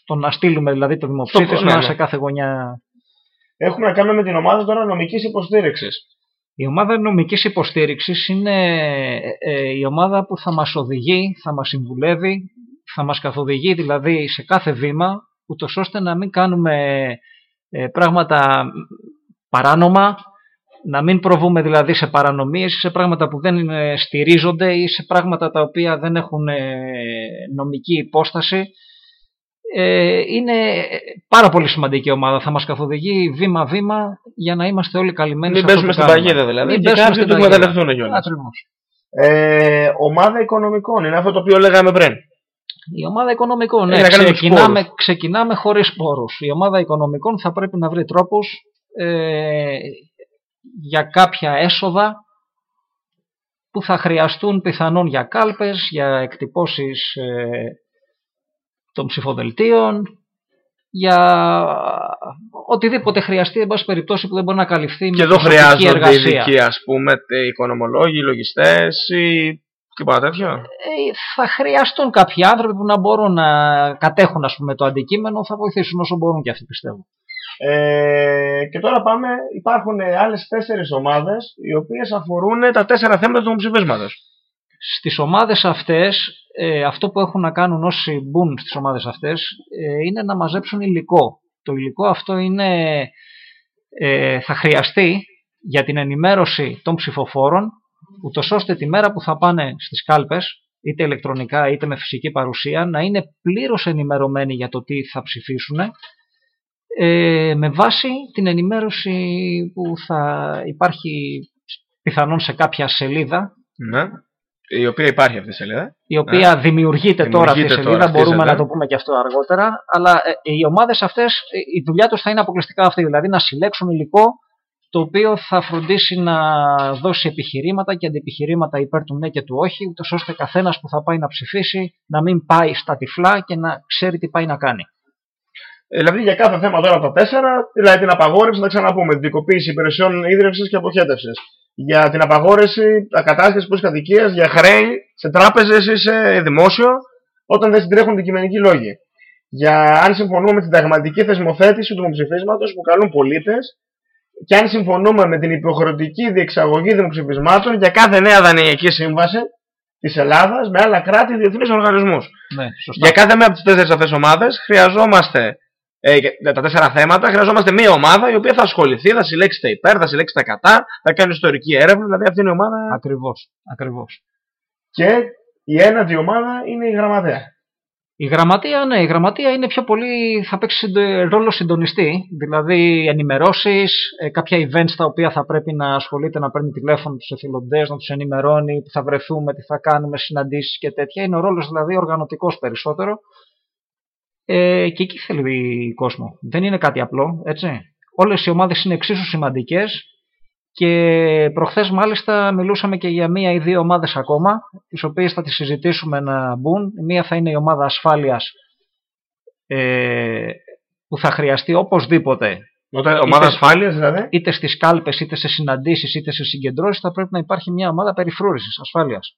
στο να στείλουμε δηλαδή το δημοψήφισμα ναι, ναι. σε κάθε γωνιά. Έχουμε να κάνουμε με την ομάδα τώρα νομικής υποστήριξης. Η ομάδα νομικής υποστήριξης είναι ε, η ομάδα που θα μας οδηγεί, θα μας συμβουλεύει, θα μας καθοδηγεί δηλαδή σε κάθε βήμα, ούτως ώστε να μην κάνουμε ε, πράγματα παράνομα, να μην προβούμε δηλαδή σε παρανομίες ή σε πράγματα που δεν ε, στηρίζονται ή σε πράγματα τα οποία δεν έχουν ε, νομική υπόσταση. Ε, είναι πάρα πολύ σημαντική ομάδα. Θα μας καθοδηγεί βήμα-βήμα για να είμαστε όλοι καλυμμένοι Μην σε αυτό παίζουμε που στην κάνουμε. παγίδα δηλαδή. Μην και πέσουμε κάποιοι στην το παγίδα. εκμεταλλευτούν κιόλας. Ακριβώς. Ε, ομάδα οικονομικών είναι αυτό το οποίο λέγαμε πριν. Η ομάδα οικονομικών, ναι, Έχει να κάνει με τους ξεκινάμε, πόρους. ξεκινάμε χωρίς πόρους. Η ομάδα οικονομικών θα πρέπει να βρει τρόπους ε, για κάποια έσοδα που θα χρειαστούν πιθανόν για κάλπες, για εκτυπώσεις ε, των ψηφοδελτίων, για οτιδήποτε χρειαστεί, εν πάση περιπτώσει, που δεν μπορεί να καλυφθεί Και με εδώ προσωπική χρειάζονται εργασία. ειδικοί, ας πούμε, τε- οικονομολόγοι, λογιστές ή τίποτα τέτοιο. Ε, θα χρειαστούν κάποιοι άνθρωποι που να μπορούν να κατέχουν ας πούμε, το αντικείμενο, θα βοηθήσουν όσο μπορούν και αυτοί πιστεύω. Ε, και τώρα πάμε, υπάρχουν άλλες τέσσερις ομάδες οι οποίες αφορούν τα τέσσερα θέματα του δημοψηφίσματος. Στις ομάδες αυτές, ε, αυτό που έχουν να κάνουν όσοι μπουν στις ομάδες αυτές, ε, είναι να μαζέψουν υλικό. Το υλικό αυτό είναι, ε, θα χρειαστεί για την ενημέρωση των ψηφοφόρων, ούτως ώστε τη μέρα που θα πάνε στις κάλπες, είτε ηλεκτρονικά είτε με φυσική παρουσία, να είναι πλήρως ενημερωμένοι για το τι θα ψηφίσουν, ε, με βάση την ενημέρωση που θα υπάρχει πιθανόν σε κάποια σελίδα Ναι. Η οποία υπάρχει αυτή η σελίδα. η οποία δημιουργείται, τώρα αυτή η Ναι. Δημιουργείται σελίδα, τώρα, μπορούμε χτίζεται. να το πούμε και αυτό αργότερα, αλλά ε, οι ομάδες αυτές, ε, η δουλειά τους θα είναι αποκλειστικά αυτή, δηλαδή να συλλέξουν υλικό το οποίο θα φροντίσει να δώσει επιχειρήματα και αντιεπιχειρήματα υπέρ του ναι και του όχι, ούτως ώστε καθένας που θα πάει να ψηφίσει να μην πάει στα τυφλά και να ξέρει τι πάει να κάνει. Ε, Δηλαδή για κάθε θέμα τώρα από τα τέσσερα, δηλαδή την απαγόρευση, να ξαναπούμε, την δικοποίηση υπηρεσιών ίδρυυσης και αποχέτευσης. Για την απαγόρευση ακατάσχεση προς κατοικίας, για χρέη σε τράπεζες ή σε δημόσιο, όταν δεν συντρέχουν αντικειμενικοί λόγοι. Για αν συμφωνούμε με την ταγματική θεσμοθέτηση του δημοψηφίσματος που καλούν πολίτες και αν συμφωνούμε με την υποχρεωτική διεξαγωγή δημοψηφισμάτων για κάθε νέα δανειακή σύμβαση της Ελλάδας με άλλα κράτη ή διεθνείς οργανισμούς. Ναι, σωστά. Για κάθε μία από τις τέσσερις αυτές ομάδες χρειαζόμαστε. Ε, για τα τέσσερα θέματα χρειαζόμαστε μία ομάδα η οποία θα ασχοληθεί, θα συλλέξει τα υπέρ, θα συλλέξει τα κατά, θα κάνει ιστορική έρευνα. Δηλαδή αυτή είναι η ομάδα. Ακριβώς, ακριβώς. Και η ένατη ομάδα είναι η γραμματέα. Η γραμματεία, ναι, η γραμματεία είναι πιο πολύ, θα παίξει συντο- ρόλο συντονιστή, δηλαδή ενημερώσεις, ε, κάποια events τα οποία θα πρέπει να ασχολείται, να παίρνει τηλέφωνο τους εθελοντές, να τους ενημερώνει, που θα βρεθούμε, τι θα κάνουμε, συναντήσεις και τέτοια. Είναι ο ρόλος δηλαδή οργανωτικός περισσότερο. Ε, και εκεί θέλει κόσμος. Δεν είναι κάτι απλό, έτσι. Όλες οι ομάδες είναι εξίσου σημαντικές Και προχθές μάλιστα μιλούσαμε και για μία ή δύο ομάδες ακόμα, τις οποίες θα τις συζητήσουμε να μπουν. Μία θα είναι η ομάδα ασφάλειας ε, που θα χρειαστεί οπωσδήποτε Όταν, ομάδα Είτε- ασφάλειας δηλαδή; είτε στις κάλπες, είτε σε συναντήσεις, είτε σε συγκεντρώσεις θα πρέπει να υπάρχει μια ομάδα περιφρούρησης ασφάλειας.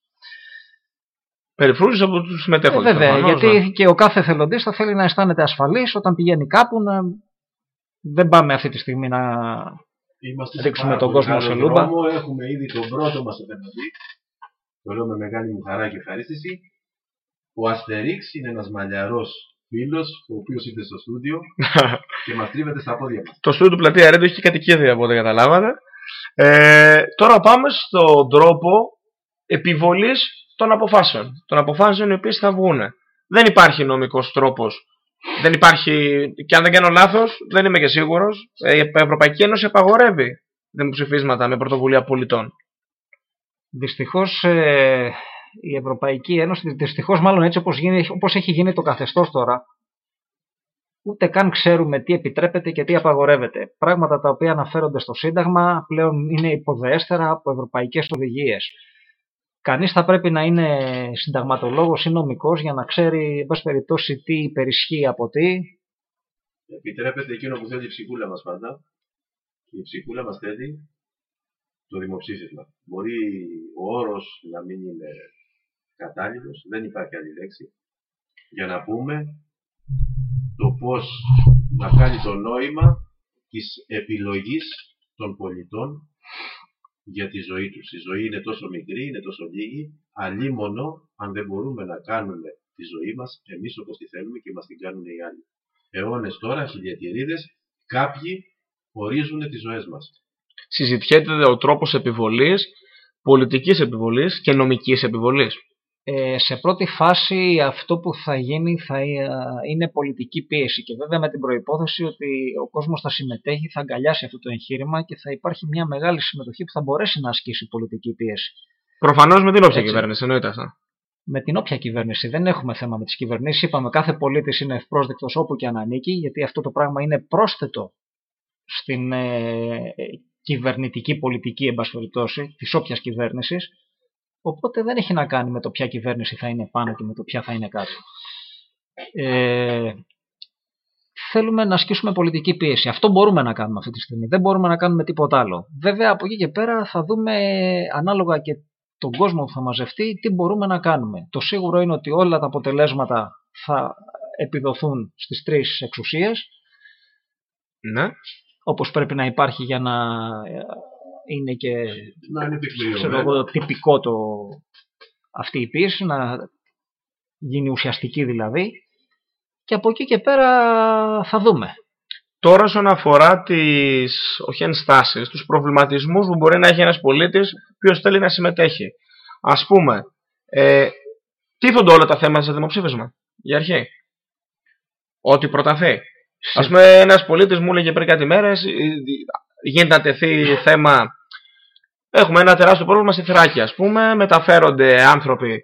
Περιφρούζει από τους Ε, συμμετέχοντε. βέβαια, γιατί και ο κάθε εθελοντής θα θέλει να αισθάνεται ασφαλής όταν πηγαίνει κάπου να... Δεν πάμε αυτή τη στιγμή να... Είμαστε Ρίξουμε πάρα τον πολύ κόσμο καλό σε λούμπα. δρόμο. Έχουμε ήδη τον πρώτο μας εθελοντή. Το λέω με μεγάλη μου χαρά και ευχαρίστηση. Ο Αστερίξ είναι ένας μαλλιαρός φίλος, ο οποίος ήρθε στο στούντιο και μας τρίβεται στα πόδια μας. Το στούντιο του πλατεία Ρέντο έχει κατοικίδια από ό,τι καταλάβατε. Ε, τώρα πάμε στον τρόπο επιβολής των αποφάσεων. Των αποφάσεων οι οποίες θα βγουν. Δεν υπάρχει νομικός τρόπος. Δεν υπάρχει, και αν δεν κάνω λάθος, δεν είμαι και σίγουρος, η Ευρωπαϊκή Ένωση απαγορεύει δημοψηφίσματα με πρωτοβουλία πολιτών. Δυστυχώς ε, η Ευρωπαϊκή Ένωση, δυστυχώς μάλλον έτσι όπως, γίνει, όπως έχει γίνει το καθεστώς τώρα, ούτε καν ξέρουμε τι επιτρέπεται και τι απαγορεύεται. Πράγματα τα οποία αναφέρονται στο Σύνταγμα πλέον είναι υποδεέστερα από ευρωπαϊκές οδηγίες. Κανείς θα πρέπει να είναι συνταγματολόγος ή νομικός για να ξέρει, εν πάση περιπτώσει, τι υπερισχύει από τι. Επιτρέπεται εκείνο που θέλει η ψυχούλα μας πάντα. Και η ψυχούλα μας θέλει το δημοψήφισμα. Μπορεί ο όρος να μην είναι κατάλληλος, δεν υπάρχει άλλη λέξη, για να πούμε το πώς να κάνει το νόημα της επιλογής των πολιτών για τη ζωή τους. Η ζωή είναι τόσο μικρή, είναι τόσο λίγη, αλίμονο αν δεν μπορούμε να κάνουμε τη ζωή μας εμείς όπως τη θέλουμε και μας την κάνουν οι άλλοι. Αιώνες τώρα, χιλιατηρίδες, κάποιοι ορίζουν τις ζωές μας. Συζητιέται ο τρόπος επιβολής, πολιτικής επιβολής και νομικής επιβολής. Ε, σε πρώτη φάση αυτό που θα γίνει θα ε, είναι πολιτική πίεση και βέβαια με την προϋπόθεση ότι ο κόσμος θα συμμετέχει, θα αγκαλιάσει αυτό το εγχείρημα και θα υπάρχει μια μεγάλη συμμετοχή που θα μπορέσει να ασκήσει πολιτική πίεση. Προφανώς με την όποια Έτσι. κυβέρνηση, εννοείται αυτά. Με την όποια κυβέρνηση, δεν έχουμε θέμα με τις κυβερνήσεις, είπαμε κάθε πολίτης είναι ευπρόσδεκτος όπου και αν ανήκει γιατί αυτό το πράγμα είναι πρόσθετο στην ε, κυβερνητική πολιτική εν πάση περιπτώσει, της όποιας κυβέρνησης Οπότε δεν έχει να κάνει με το ποια κυβέρνηση θα είναι πάνω και με το ποια θα είναι κάτω. Ε, θέλουμε να ασκήσουμε πολιτική πίεση. Αυτό μπορούμε να κάνουμε αυτή τη στιγμή. Δεν μπορούμε να κάνουμε τίποτα άλλο. Βέβαια από εκεί και πέρα θα δούμε ανάλογα και τον κόσμο που θα μαζευτεί τι μπορούμε να κάνουμε. Το σίγουρο είναι ότι όλα τα αποτελέσματα θα επιδοθούν στις τρεις εξουσίες Ναι. όπως πρέπει να υπάρχει για να ε, είναι και Να είναι ξέρω τεκμηριωμένο. εγώ, τυπικό το, αυτή η πίεση, να γίνει ουσιαστική δηλαδή. Και από εκεί και πέρα θα δούμε. Τώρα, όσον αφορά τις όχι ενστάσεις, τους προβληματισμούς που μπορεί να έχει ένας πολίτης ποιο θέλει να συμμετέχει. Α πούμε, ε, τίθονται όλα τα θέματα σε δημοψήφισμα για αρχή. Ό,τι προταθεί. Α πούμε, ένας πολίτης μου έλεγε πριν κάτι μέρες, γίνεται να τεθεί θέμα. Έχουμε ένα τεράστιο πρόβλημα στη Θράκη, ας πούμε. Μεταφέρονται άνθρωποι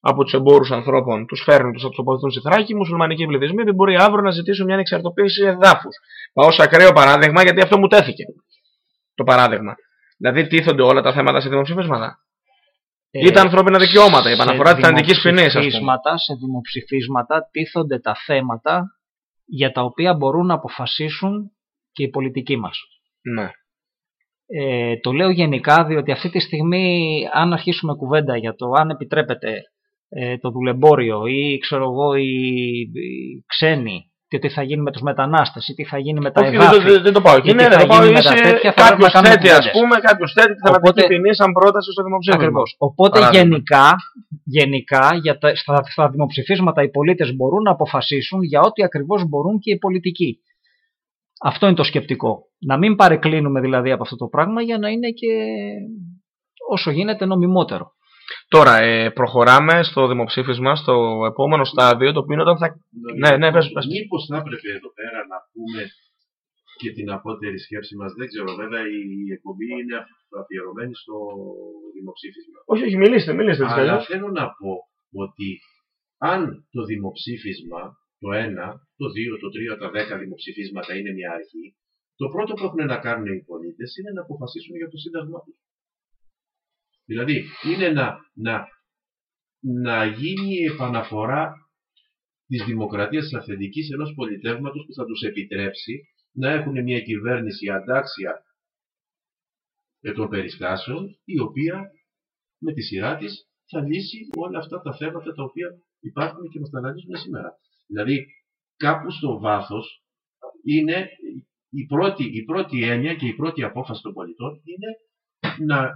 από τους εμπόρους ανθρώπων, τους φέρνουν, τους τοποθετούν στη Θράκη, οι μουσουλμανικοί πληθυσμοί δεν μπορεί αύριο να ζητήσουν μια ανεξαρτοποίηση εδάφους. Πάω σε ακραίο παράδειγμα, γιατί αυτό μου τέθηκε. Το παράδειγμα. Δηλαδή, τίθονται όλα τα θέματα σε δημοψήφισματα. Ή τα ανθρώπινα δικαιώματα, η επαναφορά της θανατική ποινής, ας πούμε. δημοψηφίσματα, σε δημοψηφίσματα τίθονται τα θέματα για τα οποία μπορούν να αποφασίσουν και οι πολιτικοί μας. Ναι. Ε, το λέω γενικά διότι αυτή τη στιγμή αν αρχίσουμε κουβέντα για το αν επιτρέπεται ε, το δουλεμπόριο ή ξέρω εγώ οι, οι ξένοι και τι θα γίνει με τους μετανάστες ή τι θα γίνει με τα Όχι, δεν, εδάφη. το- δεν, δεν το πάω εκεί. Ή τι Ναι, θα δεν το πάω. γίνει με τα Είσαι τέτοια, θα πρέπει κάποιος να κάνουμε θέτει, ας κουβέντες. πούμε, κάποιος θέτει τη θανατική Οπότε- ποινή σαν πρόταση στο δημοψήφισμα. Ακριβώς. Οπότε Παράδειγμα. γενικά, γενικά για τα, στα, στα δημοψηφίσματα οι πολίτες μπορούν να αποφασίσουν για ό,τι ακριβώς μπορούν και οι πολιτικοί. Αυτό είναι το σκεπτικό. Να μην παρεκκλίνουμε δηλαδή από αυτό το πράγμα για να είναι και όσο γίνεται νομιμότερο. Τώρα, ε, προχωράμε στο δημοψήφισμα, στο επόμενο στάδιο, το οποίο είναι όταν θα. Ναι, ναι, πες, πες. Μήπως θα έπρεπε εδώ πέρα να πούμε και την απότερη σκέψη μας. Δεν ξέρω, βέβαια η εκπομπή είναι αφιερωμένη στο δημοψήφισμα. Όχι, όχι, μιλήστε, μιλήστε. έτσι κι Αλλά αλλιώς. θέλω να πω ότι αν το δημοψήφισμα, το 1, το 2, το 3, τα 10 δημοψηφίσματα είναι μια αρχή, Το πρώτο που έχουν να κάνουν οι πολίτες είναι να αποφασίσουν για το σύνταγμά τους. Δηλαδή, είναι να, να, να γίνει η επαναφορά της δημοκρατίας της αυθεντικής ενός πολιτεύματος που θα τους επιτρέψει να έχουν μια κυβέρνηση αντάξια των περιστάσεων, η οποία με τη σειρά της θα λύσει όλα αυτά τα θέματα τα οποία υπάρχουν και μας τα αναλύσουν σήμερα. Δηλαδή, κάπου στο βάθος είναι η πρώτη, η πρώτη έννοια και η πρώτη απόφαση των πολιτών είναι να α,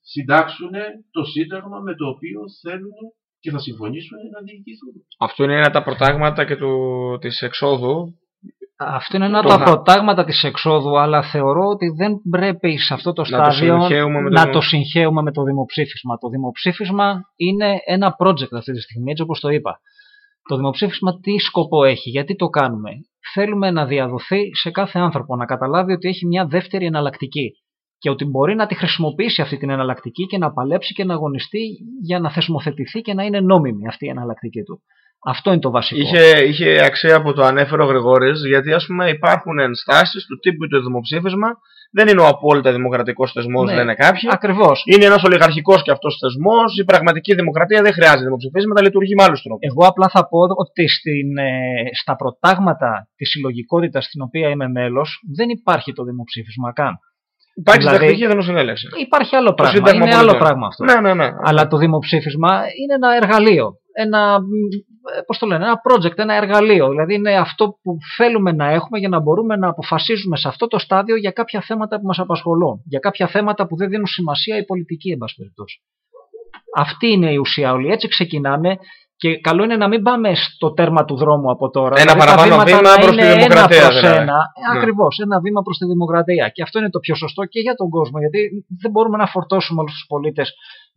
συντάξουν το σύνταγμα με το οποίο θέλουν και θα συμφωνήσουν να διοικηθούν. Αυτό είναι ένα από τα προτάγματα και του, της εξόδου. Αυτό είναι ένα από Το τα να- προτάγματα της εξόδου, αλλά θεωρώ ότι δεν πρέπει σε αυτό το Να το στάδιο συγχαίουμε με το να δημο- το συγχαίουμε με το δημοψήφισμα. Το δημοψήφισμα είναι ένα project αυτή τη στιγμή, έτσι όπως το είπα. Το δημοψήφισμα τι σκοπό έχει, γιατί το κάνουμε. Θέλουμε να διαδοθεί σε κάθε άνθρωπο, να καταλάβει ότι έχει μια δεύτερη εναλλακτική και ότι μπορεί να τη χρησιμοποιήσει αυτή την εναλλακτική και να παλέψει και να αγωνιστεί για να θεσμοθετηθεί και να είναι νόμιμη αυτή η εναλλακτική του. Αυτό είναι το βασικό. Είχε, είχε αξία που το ανέφερε ο Γρηγόρης, γιατί ας πούμε υπάρχουν ενστάσεις του τύπου το δημοψήφισμα. Δεν είναι ο απόλυτα δημοκρατικός θεσμός, Ναι. λένε κάποιοι. Ακριβώς. Είναι ένας ολιγαρχικός και αυτός θεσμός. Η πραγματική δημοκρατία δεν χρειάζεται δημοψηφίσματα, λειτουργεί με άλλους τρόπους. Εγώ απλά θα πω ότι στην, ε, στα προτάγματα της συλλογικότητας στην οποία είμαι μέλος δεν υπάρχει το δημοψήφισμα καν. Υπάρχει δηλαδή- συντακτική εθνοσυνέλευση. Υπάρχει άλλο πράγμα. Σύνταγμα Είναι άλλο πολιτών. πράγμα αυτό. Ναι, ναι, ναι. Αλλά το δημοψήφισμα είναι ένα εργαλείο. Ένα, μ, ε, πώς το λένε, ένα project, ένα εργαλείο. Δηλαδή είναι αυτό που θέλουμε να έχουμε για να μπορούμε να αποφασίζουμε σε αυτό το στάδιο για κάποια θέματα που μας απασχολούν. Για κάποια θέματα που δεν δίνουν σημασία οι πολιτικοί, εν πάση περιπτώσει. Αυτή είναι η ουσία όλη. Έτσι ξεκινάμε και καλό είναι να μην πάμε στο τέρμα του δρόμου από τώρα. Ένα Δηλαδή, τα παραπάνω βήματα βήμα να προς τη είναι δημοκρατία, Ένα προς δηλαδή. ένα. Ναι. Ακριβώς, ένα βήμα προς τη δημοκρατία. Και αυτό είναι το πιο σωστό και για τον κόσμο. Γιατί δεν μπορούμε να φορτώσουμε όλους τους πολίτες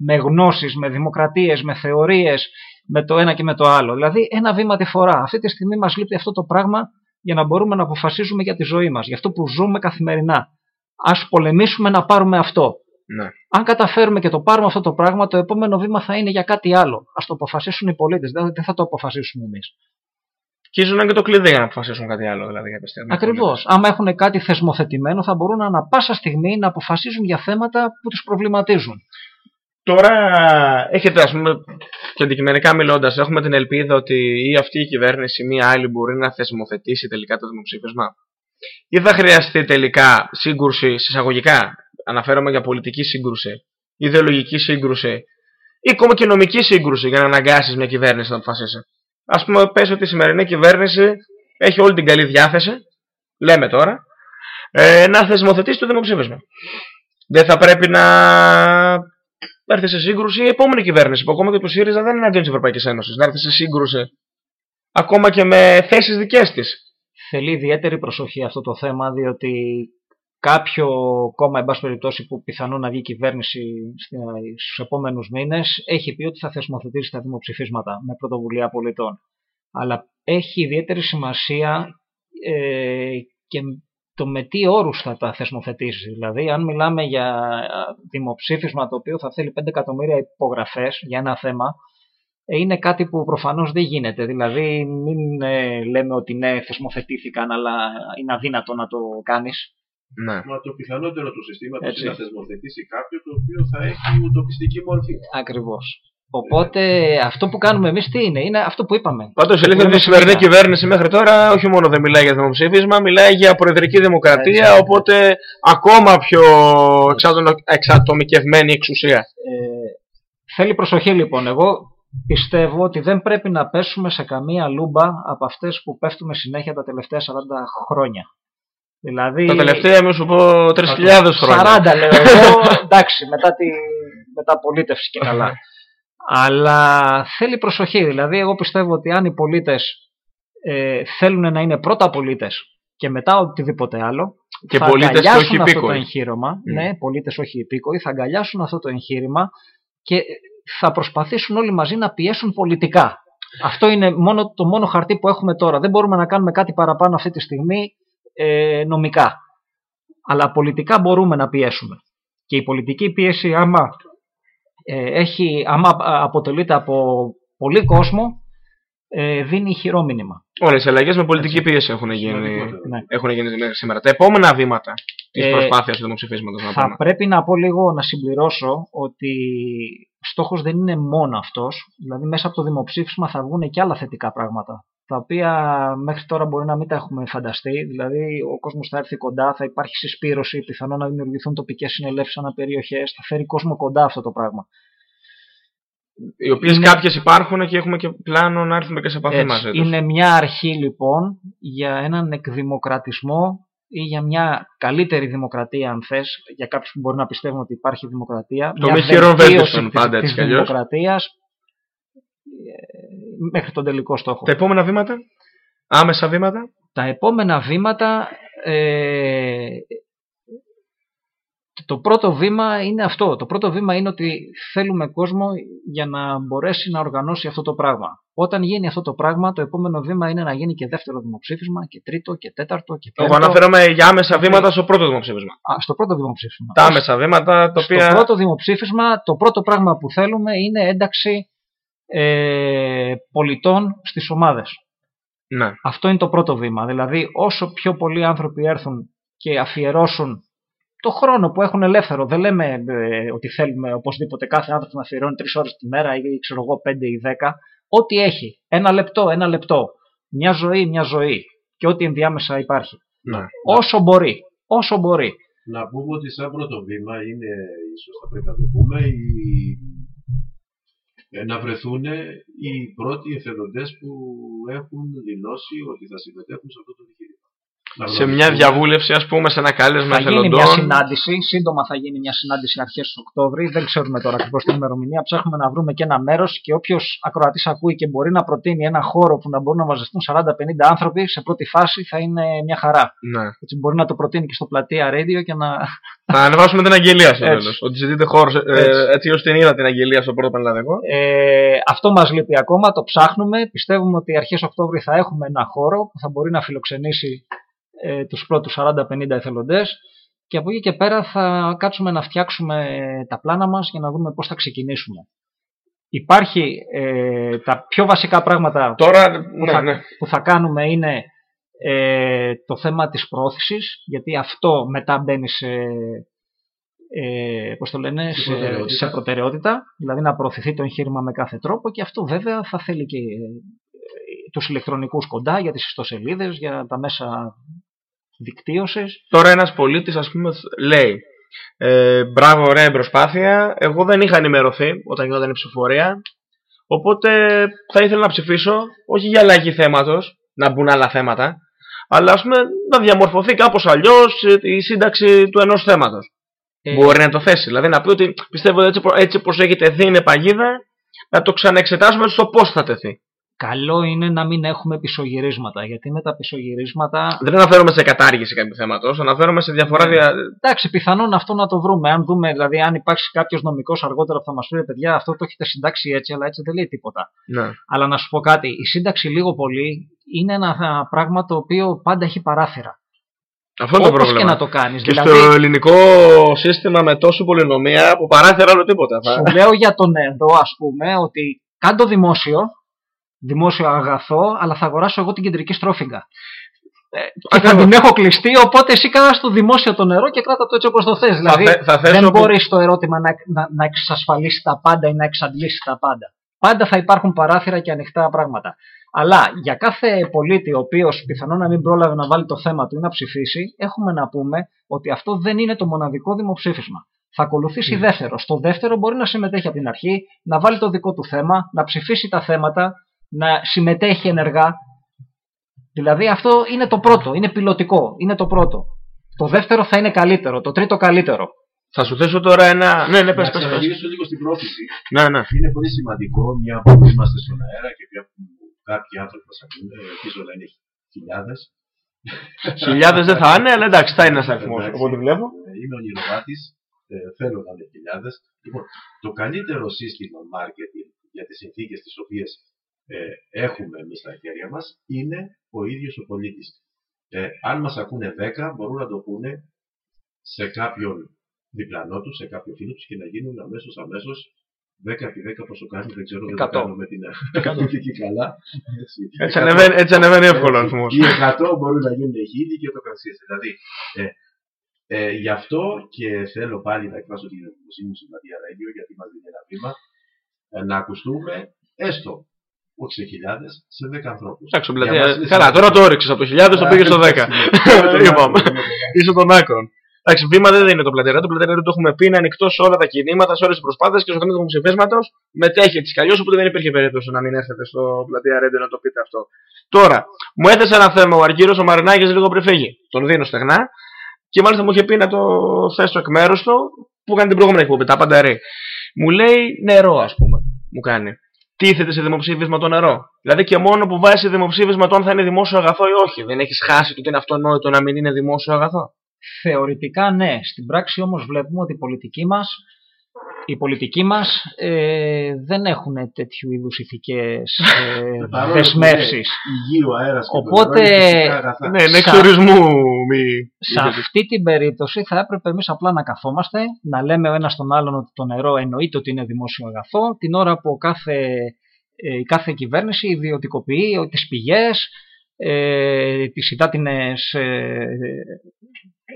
με γνώσεις, με δημοκρατίες, με θεωρίες, με το ένα και με το άλλο. Δηλαδή ένα βήμα τη φορά. Αυτή τη στιγμή μας λείπει αυτό το πράγμα για να μπορούμε να αποφασίζουμε για τη ζωή μας, για αυτό που ζούμε καθημερινά. Ας πολεμήσουμε να πάρουμε αυτό. Ναι. Αν καταφέρουμε και το πάρουμε αυτό το πράγμα, το επόμενο βήμα θα είναι για κάτι άλλο. Α το αποφασίσουν οι πολίτες, δεν δεν θα το αποφασίσουμε εμείς. Και ίσως να είναι και το κλειδί για να αποφασίσουν κάτι άλλο. Δηλαδή, κάποια στιγμή. Ακριβώς. Άμα έχουν κάτι θεσμοθετημένο, θα μπορούν ανα πάσα στιγμή να αποφασίζουν για θέματα που τους προβληματίζουν. Τώρα έχετε, ας πούμε, και αντικειμενικά μιλώντας, έχουμε την ελπίδα ότι ή αυτή η κυβέρνηση ή μία άλλη μπορεί να θεσμοθετήσει τελικά το δημοψήφισμα; Ή θα χρειαστεί τελικά σύγκρουση συσσαγωγικά, αναφέρομαι για πολιτική σύγκρουση, ιδεολογική σύγκρουση, ή ακόμα και νομική σύγκρουση για να αναγκάσεις μια κυβέρνηση να αποφασίσει. Α πούμε, πες ότι η σημερινή κυβέρνηση έχει όλη την καλή διάθεση, λέμε τώρα, ε, να θεσμοθετήσει το δημοψήφισμα. Δεν θα πρέπει να έρθει σε σύγκρουση η επόμενη κυβέρνηση που ακόμα και του ΣΥΡΙΖΑ δεν είναι εναντίον της Ευρωπαϊκής Ένωσης. Να έρθει σε σύγκρουση ακόμα και με θέσεις δικές της. Θέλει ιδιαίτερη προσοχή αυτό το θέμα, διότι κάποιο κόμμα, εν πάση περιπτώσει, που πιθανόν να βγει κυβέρνηση στους επόμενους μήνες, έχει πει ότι θα θεσμοθετήσει τα δημοψηφίσματα με πρωτοβουλία πολιτών. Αλλά έχει ιδιαίτερη σημασία ε, και το με τι όρους θα τα θεσμοθετήσει. Δηλαδή, αν μιλάμε για δημοψήφισμα το οποίο θα θέλει 5 εκατομμύρια υπογραφές για ένα θέμα, ε, είναι κάτι που προφανώς δεν γίνεται. Δηλαδή, μην ε, λέμε ότι ναι, θεσμοθετήθηκαν, αλλά είναι αδύνατο να το κάνεις. Ναι. Μα το πιθανότερο του συστήματος Έτσι. είναι να θεσμοθετήσει κάποιο το οποίο θα έχει ουτοπιστική μορφή. Ακριβώς. Οπότε αυτό που κάνουμε εμείς τι είναι, είναι αυτό που είπαμε. Πάντως η αλήθεια είναι ότι η σημερινή κυβέρνηση μέχρι τώρα όχι μόνο δεν μιλάει για δημοψήφισμα, μιλάει για προεδρική δημοκρατία, Έτσι. οπότε ακόμα πιο εξατομο- εξατομικευμένη εξουσία. Ε, θέλει προσοχή λοιπόν. Εγώ πιστεύω ότι δεν πρέπει να πέσουμε σε καμία λούμπα από αυτές που πέφτουμε συνέχεια τα τελευταία 40 χρόνια. Δηλαδή, Τα τελευταία, μην σου πω, 3.000 χρόνια. 40 λέω εγώ, εντάξει, μετά τη μεταπολίτευση και καλά. Αλλά θέλει προσοχή. Δηλαδή, εγώ πιστεύω ότι αν οι πολίτες ε, θέλουν να είναι πρώτα πολίτες και μετά οτιδήποτε άλλο, Και θα πολίτες και αγκαλιάσουν όχι αυτό το υπήκοοι. εγχείρημα. Mm. Ναι, πολίτες όχι υπήκοοι, θα αγκαλιάσουν αυτό το εγχείρημα και θα προσπαθήσουν όλοι μαζί να πιέσουν πολιτικά. Αυτό είναι μόνο, το μόνο χαρτί που έχουμε τώρα. Δεν μπορούμε να κάνουμε κάτι παραπάνω αυτή τη στιγμή ε, νομικά. Αλλά πολιτικά μπορούμε να πιέσουμε. Και η πολιτική πίεση άμα, ε, έχει, άμα αποτελείται από πολύ κόσμο ε, δίνει ηχηρό μήνυμα. Όλε οι αλλαγές με πολιτική Έτσι. πίεση έχουν γίνει, Σημαντικότερο. Ναι. έχουν γίνει μέχρι σήμερα. Τα επόμενα βήματα της Ε, προσπάθειας του δημοψηφίσματος να Θα πούμε. πρέπει να πω λίγο να συμπληρώσω ότι στόχος δεν είναι μόνο αυτός. Δηλαδή μέσα από το δημοψήφισμα θα βγουν και άλλα θετικά πράγματα. Τα οποία μέχρι τώρα μπορεί να μην τα έχουμε φανταστεί. Δηλαδή ο κόσμος θα έρθει κοντά, θα υπάρχει συσπήρωση, πιθανόν να δημιουργηθούν τοπικές συνελεύσεις ανά περιοχές. Θα φέρει κόσμο κοντά αυτό το πράγμα. Οι οποίες είναι- κάποιες υπάρχουν και έχουμε και πλάνο να έρθουμε και σε επαφή Έτσι. μαζί τους. Είναι μια αρχή λοιπόν για έναν εκδημοκρατισμό ή για μια καλύτερη δημοκρατία αν θες, για κάποιους που μπορεί να πιστεύουν ότι υπάρχει δημοκρατία. Το μια μη χειρον βελτίωση βέλτιστον της- πάντα, έτσι της κι αλλιώς. δημοκρατίας ε, μέχρι τον τελικό στόχο. Τα επόμενα βήματα, άμεσα βήματα. Τα επόμενα βήματα ε, το πρώτο βήμα είναι αυτό. Το πρώτο βήμα είναι ότι θέλουμε κόσμο για να μπορέσει να οργανώσει αυτό το πράγμα. Όταν γίνει αυτό το πράγμα, το επόμενο βήμα είναι να γίνει και δεύτερο δημοψήφισμα και τρίτο και τέταρτο και πέμπτο. Εγώ αναφέρομαι για άμεσα βήματα στο πρώτο δημοψήφισμα. Α, στο πρώτο δημοψήφισμα. Τα άμεσα βήματα τα Στο οποία. πρώτο δημοψήφισμα, το πρώτο πράγμα που θέλουμε είναι ένταξη ε, πολιτών στις ομάδες. Ναι. Αυτό είναι το πρώτο βήμα. Δηλαδή, όσο πιο πολλοί άνθρωποι έρθουν και αφιερώσουν το χρόνο που έχουν ελεύθερο. Δεν λέμε ε, ότι θέλουμε οπωσδήποτε κάθε άνθρωπο να αφιερώνει τρεις ώρες τη μέρα ή ξέρω εγώ πέντε ή δέκα. Ό,τι έχει. Ένα λεπτό, ένα λεπτό. Μια ζωή, μια ζωή. Και ό,τι ενδιάμεσα υπάρχει. ναι. Όσο μπορεί. Όσο μπορεί. Να πούμε ότι σαν πρώτο βήμα είναι, ίσως θα πρέπει να το πούμε, οι... ε, να βρεθούν οι πρώτοι εθελοντές που έχουν δηλώσει ότι θα συμμετέχουν σε αυτό το εγχείρημα. Να Σε μια γνωριστούν. διαβούλευση, ας πούμε, σε ένα κάλεσμα Θα γίνει μια εθελοντών. συνάντηση. Σύντομα θα γίνει μια συνάντηση αρχές του Οκτώβρη. Δεν ξέρουμε τώρα ακριβώς την ημερομηνία. Ψάχνουμε να βρούμε και ένα μέρος και όποιος ακροατής ακούει και μπορεί να προτείνει ένα χώρο που να μπορούν να μαζευτούν 40-50 άνθρωποι, σε πρώτη φάση θα είναι μια χαρά. Ναι. Έτσι μπορεί να το προτείνει και στο πλατεία Radio και να. Θα ανεβάσουμε την αγγελία στο Έτσι. τέλος. Ότι ζητείτε χώρος. Ε, Έτσι. έτσι ω την είδα την αγγελία στο πρώτο πανελλαδικό. Ε, αυτό μας λείπει ακόμα, το ψάχνουμε. Πιστεύουμε ότι αρχές Οκτώβρη θα έχουμε ένα χώρο που θα μπορεί να φιλοξενήσει ε, τους πρώτους 40-50 εθελοντές. Και από εκεί και πέρα θα κάτσουμε να φτιάξουμε ε, τα πλάνα μας για να δούμε πώς θα ξεκινήσουμε. Υπάρχει ε, τα πιο βασικά πράγματα Τώρα, που, ναι, θα, ναι. που θα κάνουμε είναι ε, το θέμα της πρόθεσης, γιατί αυτό μετά μπαίνει σε, ε, πώς το λένε, Σε σε, προτεραιότητα. σε προτεραιότητα, δηλαδή να προωθηθεί το εγχείρημα με κάθε τρόπο και αυτό βέβαια θα θέλει και ε, τους ηλεκτρονικούς κοντά για τις ιστοσελίδες, για τα μέσα δικτύωσης. Τώρα ένας πολίτης ας πούμε λέει ε, μπράβο ωραία η προσπάθεια, εγώ δεν είχα ενημερωθεί όταν γινόταν η ψηφοφορία οπότε θα ήθελα να ψηφίσω όχι για αλλαγή θέματος, να μπουν άλλα θέματα αλλά ας πούμε να διαμορφωθεί κάπως αλλιώς ε, η σύνταξη του ενός θέματος. Ε, Μπορεί να το θέσει, δηλαδή να πει ότι πιστεύω ότι έτσι, προ- έτσι πως έχει τεθεί είναι παγίδα να το ξαναεξετάσουμε στο πώς θα τεθεί. Καλό είναι να μην έχουμε πισωγυρίσματα, γιατί με τα πισωγυρίσματα Δεν αναφέρομαι σε κατάργηση κάποιου θέματος, αναφέρομαι σε διαφορά δια... Εντάξει, πιθανόν αυτό να το βρούμε. Αν δούμε, δηλαδή, αν υπάρξει κάποιος νομικός αργότερα που θα μας πει, «Ρε παιδιά, αυτό το έχετε συντάξει έτσι, αλλά έτσι δεν λέει τίποτα. Ναι. Αλλά να σου πω κάτι, η σύνταξη λίγο πολύ είναι ένα α, πράγμα το οποίο πάντα έχει παράθυρα. Αυτό είναι το Όπως πρόβλημα. και να το κάνεις. Και Δηλαδή, στο ελληνικό σύστημα με τόση πολυνομία που παράθυρα άλλο τίποτα. Θα... σου λέω για τον εδώ, ας πούμε, ότι κάντο δημόσιο, δημόσιο αγαθό, αλλά θα αγοράσω εγώ την κεντρική στρόφιγγα. Ε, και θα Ακριβώς. την έχω κλειστεί, οπότε εσύ κάνα στο δημόσιο το νερό και κράτα το έτσι όπως το θες. Δηλαδή, θε- θα θέσω δεν που- μπορείς το ερώτημα να, να, να εξασφαλίσεις τα πάντα ή να εξαντλήσεις τα πάντα. Πάντα θα υπάρχουν παράθυρα και ανοιχτά πράγματα. Αλλά για κάθε πολίτη ο οποίος πιθανόν να μην πρόλαβε να βάλει το θέμα του ή να ψηφίσει, έχουμε να πούμε ότι αυτό δεν είναι το μοναδικό δημοψήφισμα. Θα ακολουθήσει δεύτερο. Στο δεύτερο μπορεί να συμμετέχει από την αρχή, να βάλει το δικό του θέμα, να ψηφίσει τα θέματα, να συμμετέχει ενεργά. Δηλαδή αυτό είναι το πρώτο, είναι πιλωτικό, είναι το πρώτο. Το δεύτερο θα είναι καλύτερο, το τρίτο καλύτερο. Θα σου θέσω τώρα ένα. Ναι, ναι, Να πες, πες, πες. ξαναγυρίσω λίγο στην πρόθεση. Ναι, ναι. Είναι πολύ σημαντικό, μια που είμαστε στον αέρα και πια που κάποιοι άνθρωποι μας ακούνε, ελπίζω να είναι χιλιάδες. Χιλιάδες δεν θα είναι, αλλά εντάξει, θα είναι ένας αριθμός. Εντάξει. Από ό,τι βλέπω. Ε, Είμαι ονειροβάτης, ε, θέλω να είναι χιλιάδες. Λοιπόν, το καλύτερο σύστημα marketing για τις συνθήκες τις οποίες ε, έχουμε εμείς στα χέρια μας είναι ο ίδιος ο πολίτης. Ε, αν μας ακούνε 10, μπορούν να το πούνε σε κάποιον διπλανό τους, σε κάποιο φίλο τους και να γίνουν αμέσως αμέσως 10 επί 10 πόσο κάνει, δεν ξέρω, δεν το Εκατό. κάνω με την αριθμητική καλά. Έτσι, Έτσι ανεβαίνει, έτσι ανεβαίνει εύκολο ο αριθμό. Οι 100 μπορούν να γίνουν χίλιοι και το καθεξής. Δηλαδή, ε, ε, γι' αυτό και θέλω πάλι να εκφράσω την ευγνωμοσύνη μου στην Πλατεία Radio, γιατί μας δίνει ένα βήμα, ε, να ακουστούμε έστω, όχι σε χιλιάδες, σε 10 ανθρώπους. Εντάξει, Για πλατεία. μας είναι Καλά, σημαντικό. τώρα το όριξες από το χιλιάδες, το πήγες στο 10. Είπαμε. Είσαι των άκρων. Εντάξει, βήμα δεν είναι το πλατεία. Το πλατεία το έχουμε πει είναι ανοιχτό σε όλα τα κινήματα, σε όλες τις προσπάθειες και στο θέμα του δημοψηφίσματος μετέχει έτσι κι αλλιώς, οπότε δεν υπήρχε περίπτωση να μην έρθετε στο πλατεία Ρέντιο να το πείτε αυτό. Τώρα, μου έθεσε ένα θέμα ο Αργύρος ο Μαρινάκης λίγο πριν φύγει. Τον δίνω στεγνά και μάλιστα μου είχε πει να το θέσω εκ μέρους του που έκανε την προηγούμενη εκπομπή, τα πανταρή. Μου λέει νερό, ας πούμε, μου κάνει. Τίθεται σε δημοψήφισμα το νερό. Δηλαδή και μόνο που βάζει σε δημοψήφισμα το αν θα είναι δημόσιο αγαθό ή όχι. Δεν έχεις χάσει το ότι είναι αυτονόητο να μην είναι δημόσιο αγαθό. Θεωρητικά ναι. Στην πράξη όμως βλέπουμε ότι οι πολιτικοί μας, οι πολιτικοί μας ε, δεν έχουν τέτοιου είδους ηθικές ε, Παρόλο που δεσμεύσεις. είναι Υγιή ο αέρας και το Οπότε, νερό είναι φυσικά αγαθά. Ναι, είναι Σα- εξορισμού μη. Σε αυτή την περίπτωση θα έπρεπε εμείς απλά να καθόμαστε, να λέμε ο ένας τον άλλον ότι το νερό εννοείται ότι είναι δημόσιο αγαθό, την ώρα που ο κάθε, ε, η κάθε κυβέρνηση ιδιωτικοποιεί τις πηγές, ε, τις υδάτινες ε,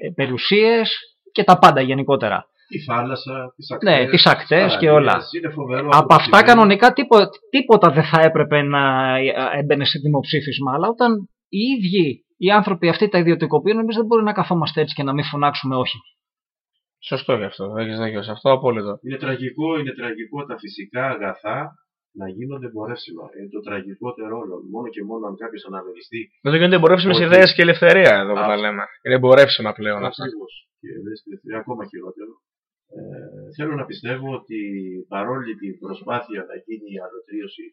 ε, περιουσίες και τα πάντα γενικότερα. Η θάλασσα, τις ακτές, Ναι, τις ακτές και όλα. παραλίες. Είναι φοβερό. Από το αυτά συμβαίνει. κανονικά τίποτα, τίποτα δεν θα έπρεπε να ε, έμπαινε σε δημοψήφισμα. Αλλά όταν οι ίδιοι οι άνθρωποι αυτοί τα ιδιωτικοποιούν, εμείς δεν μπορούμε να καθόμαστε έτσι και να μην φωνάξουμε όχι. Σωστό γι' αυτό. Έχεις δίκιο σε αυτό, απόλυτο. Είναι τραγικό, είναι τραγικό τα φυσικά αγαθά να γίνονται εμπορεύσιμα. Είναι το τραγικότερο όλο. Μόνο και μόνο αν κάποιος αναλογιστεί. Δεν το γίνεται εμπορεύσιμε Όχι. ιδέες και ελευθερία εδώ που Α. τα λέμε. Είναι εμπορεύσιμα πλέον αυτά. Ακριβώς. Και δεν είναι ακόμα χειρότερο. Ε, θέλω να πιστεύω ότι παρόλη την προσπάθεια να γίνει η αλωτρίωση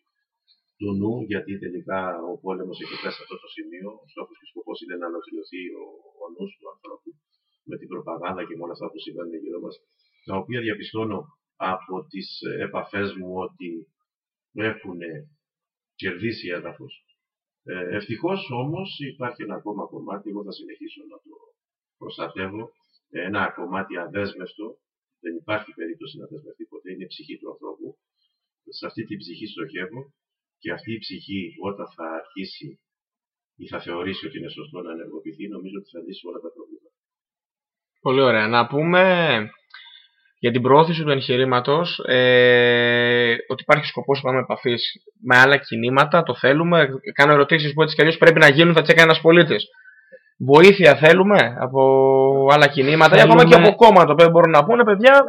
του νου, γιατί τελικά ο πόλεμος έχει φτάσει σε αυτό το σημείο, ο στόχος και σκοπός είναι να αλωτριωθεί ο, ο νους του ανθρώπου με την προπαγάνδα και με όλα αυτά που συμβαίνουν γύρω μας, τα οποία διαπιστώνω από τις επαφές μου ότι έχουν κερδίσει έδαφος. Ε, Ευτυχώς όμως υπάρχει ένα ακόμα κομμάτι, εγώ θα συνεχίσω να το προστατεύω, ένα κομμάτι αδέσμευτο, δεν υπάρχει περίπτωση να δεσμευτεί ποτέ, είναι η ψυχή του ανθρώπου. Σε αυτή την ψυχή στοχεύω και αυτή η ψυχή όταν θα αρχίσει ή θα θεωρήσει ότι είναι σωστό να ενεργοποιηθεί, νομίζω ότι θα λύσει όλα τα προβλήματα. Πολύ ωραία. Να πούμε για την προώθηση του εγχειρήματος ε, ότι υπάρχει σκοπός πάμε επαφής με άλλα κινήματα. Το θέλουμε. Κάνω ερωτήσεις που έτσι κι αλλιώς πρέπει να γίνουν, θα τι έκανε ένας πολίτης. Βοήθεια θέλουμε από άλλα κινήματα ή ακόμα και Θέλουμε- από κόμματα που μπορούν να πούνε, παιδιά.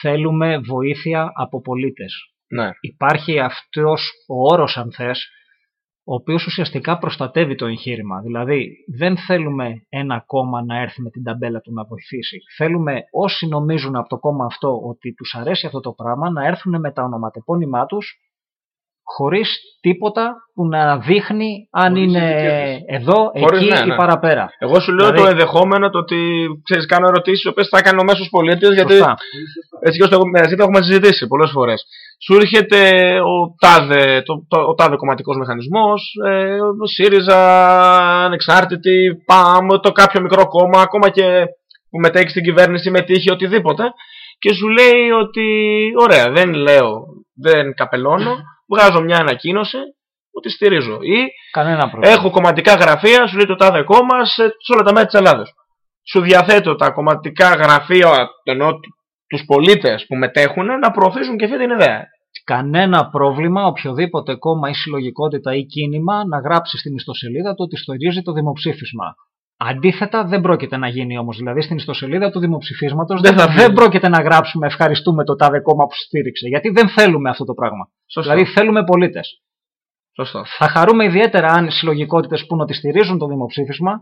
Θέλουμε βοήθεια από πολίτες. Ναι. Υπάρχει αυτός ο όρος αν θες, ο οποίος ουσιαστικά προστατεύει το εγχείρημα. Δηλαδή δεν θέλουμε ένα κόμμα να έρθει με την ταμπέλα του να βοηθήσει. Θέλουμε όσοι νομίζουν από το κόμμα αυτό ότι τους αρέσει αυτό το πράγμα να έρθουν με τα ονοματεπώνυμά τους χωρίς τίποτα που να δείχνει αν Χωρίς είναι ετικέτες. εδώ, Χωρίς, εκεί ναι, ή ναι. παραπέρα. Εγώ σου λέω Δηλαδή- το ενδεχόμενο το ότι ξέρεις, κάνω ερωτήσεις οι οποίες θα έκανε ο μέσο πολίτη γιατί Σωστά. έτσι και ω το μαζί το έχουμε συζητήσει πολλές φορές. Σου έρχεται ο τάδε, το, το, ο τάδε κομματικός μηχανισμός, ε, ο ΣΥΡΙΖΑ, ανεξάρτητη, ΠΑΜ, το κάποιο μικρό κόμμα, ακόμα και που μετέχει στην κυβέρνηση, μετήχε οτιδήποτε. Και σου λέει ότι, ωραία, δεν λέω, δεν καπελώνω, βγάζω μια ανακοίνωση ότι στηρίζω. Ή Κανένα πρόβλημα. Έχω κομματικά γραφεία, σου λέει το τάδε κόμμα, σε, σε όλα τα μέρη της Ελλάδα. Σου διαθέτω τα κομματικά γραφεία, ενώ τους πολίτες που μετέχουν, να προωθήσουν και αυτή την ιδέα. κανένα πρόβλημα οποιοδήποτε κόμμα ή συλλογικότητα ή κίνημα να γράψει στην ιστοσελίδα του ότι στηρίζει το δημοψήφισμα. Αντίθετα, δεν πρόκειται να γίνει όμως. Δηλαδή, στην ιστοσελίδα του δημοψηφίσματος Δεν δεν, θα δεν βγει. πρόκειται να γράψουμε ευχαριστούμε το τάδε κόμμα που στήριξε. Γιατί δεν θέλουμε αυτό το πράγμα. Σωστό. Δηλαδή, θέλουμε πολίτες. Σωστό. Θα χαρούμε ιδιαίτερα αν οι συλλογικότητες πούν ότι στηρίζουν το δημοψήφισμα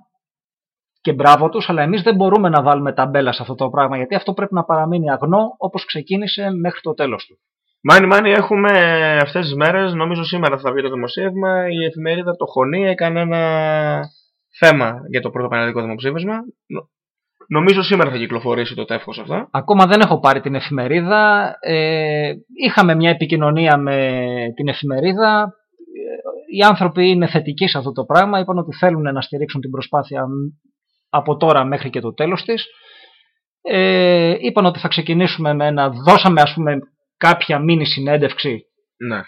και μπράβο τους, αλλά εμείς δεν μπορούμε να βάλουμε ταμπέλα σε αυτό το πράγμα γιατί αυτό πρέπει να παραμείνει αγνό όπως ξεκίνησε μέχρι το τέλος του. Μάνι, μάνι, έχουμε αυτές τις μέρες, νομίζω σήμερα θα βγει το δημοσίευμα, η εφημερίδα Το Χωνί έκανε ένα θέμα για το πρώτο πανελλαδικό δημοψήφισμα. Νο- Νομίζω σήμερα θα κυκλοφορήσει το τεύχος αυτό. Ακόμα δεν έχω πάρει την εφημερίδα. Ε, είχαμε μια επικοινωνία με την εφημερίδα. Ε, Οι άνθρωποι είναι θετικοί σε αυτό το πράγμα. Είπαν ότι θέλουν να στηρίξουν την προσπάθεια από τώρα μέχρι και το τέλος της. Ε, είπαν ότι θα ξεκινήσουμε με ένα... Δώσαμε ας πούμε κάποια μίνι συνέντευξη Ναι.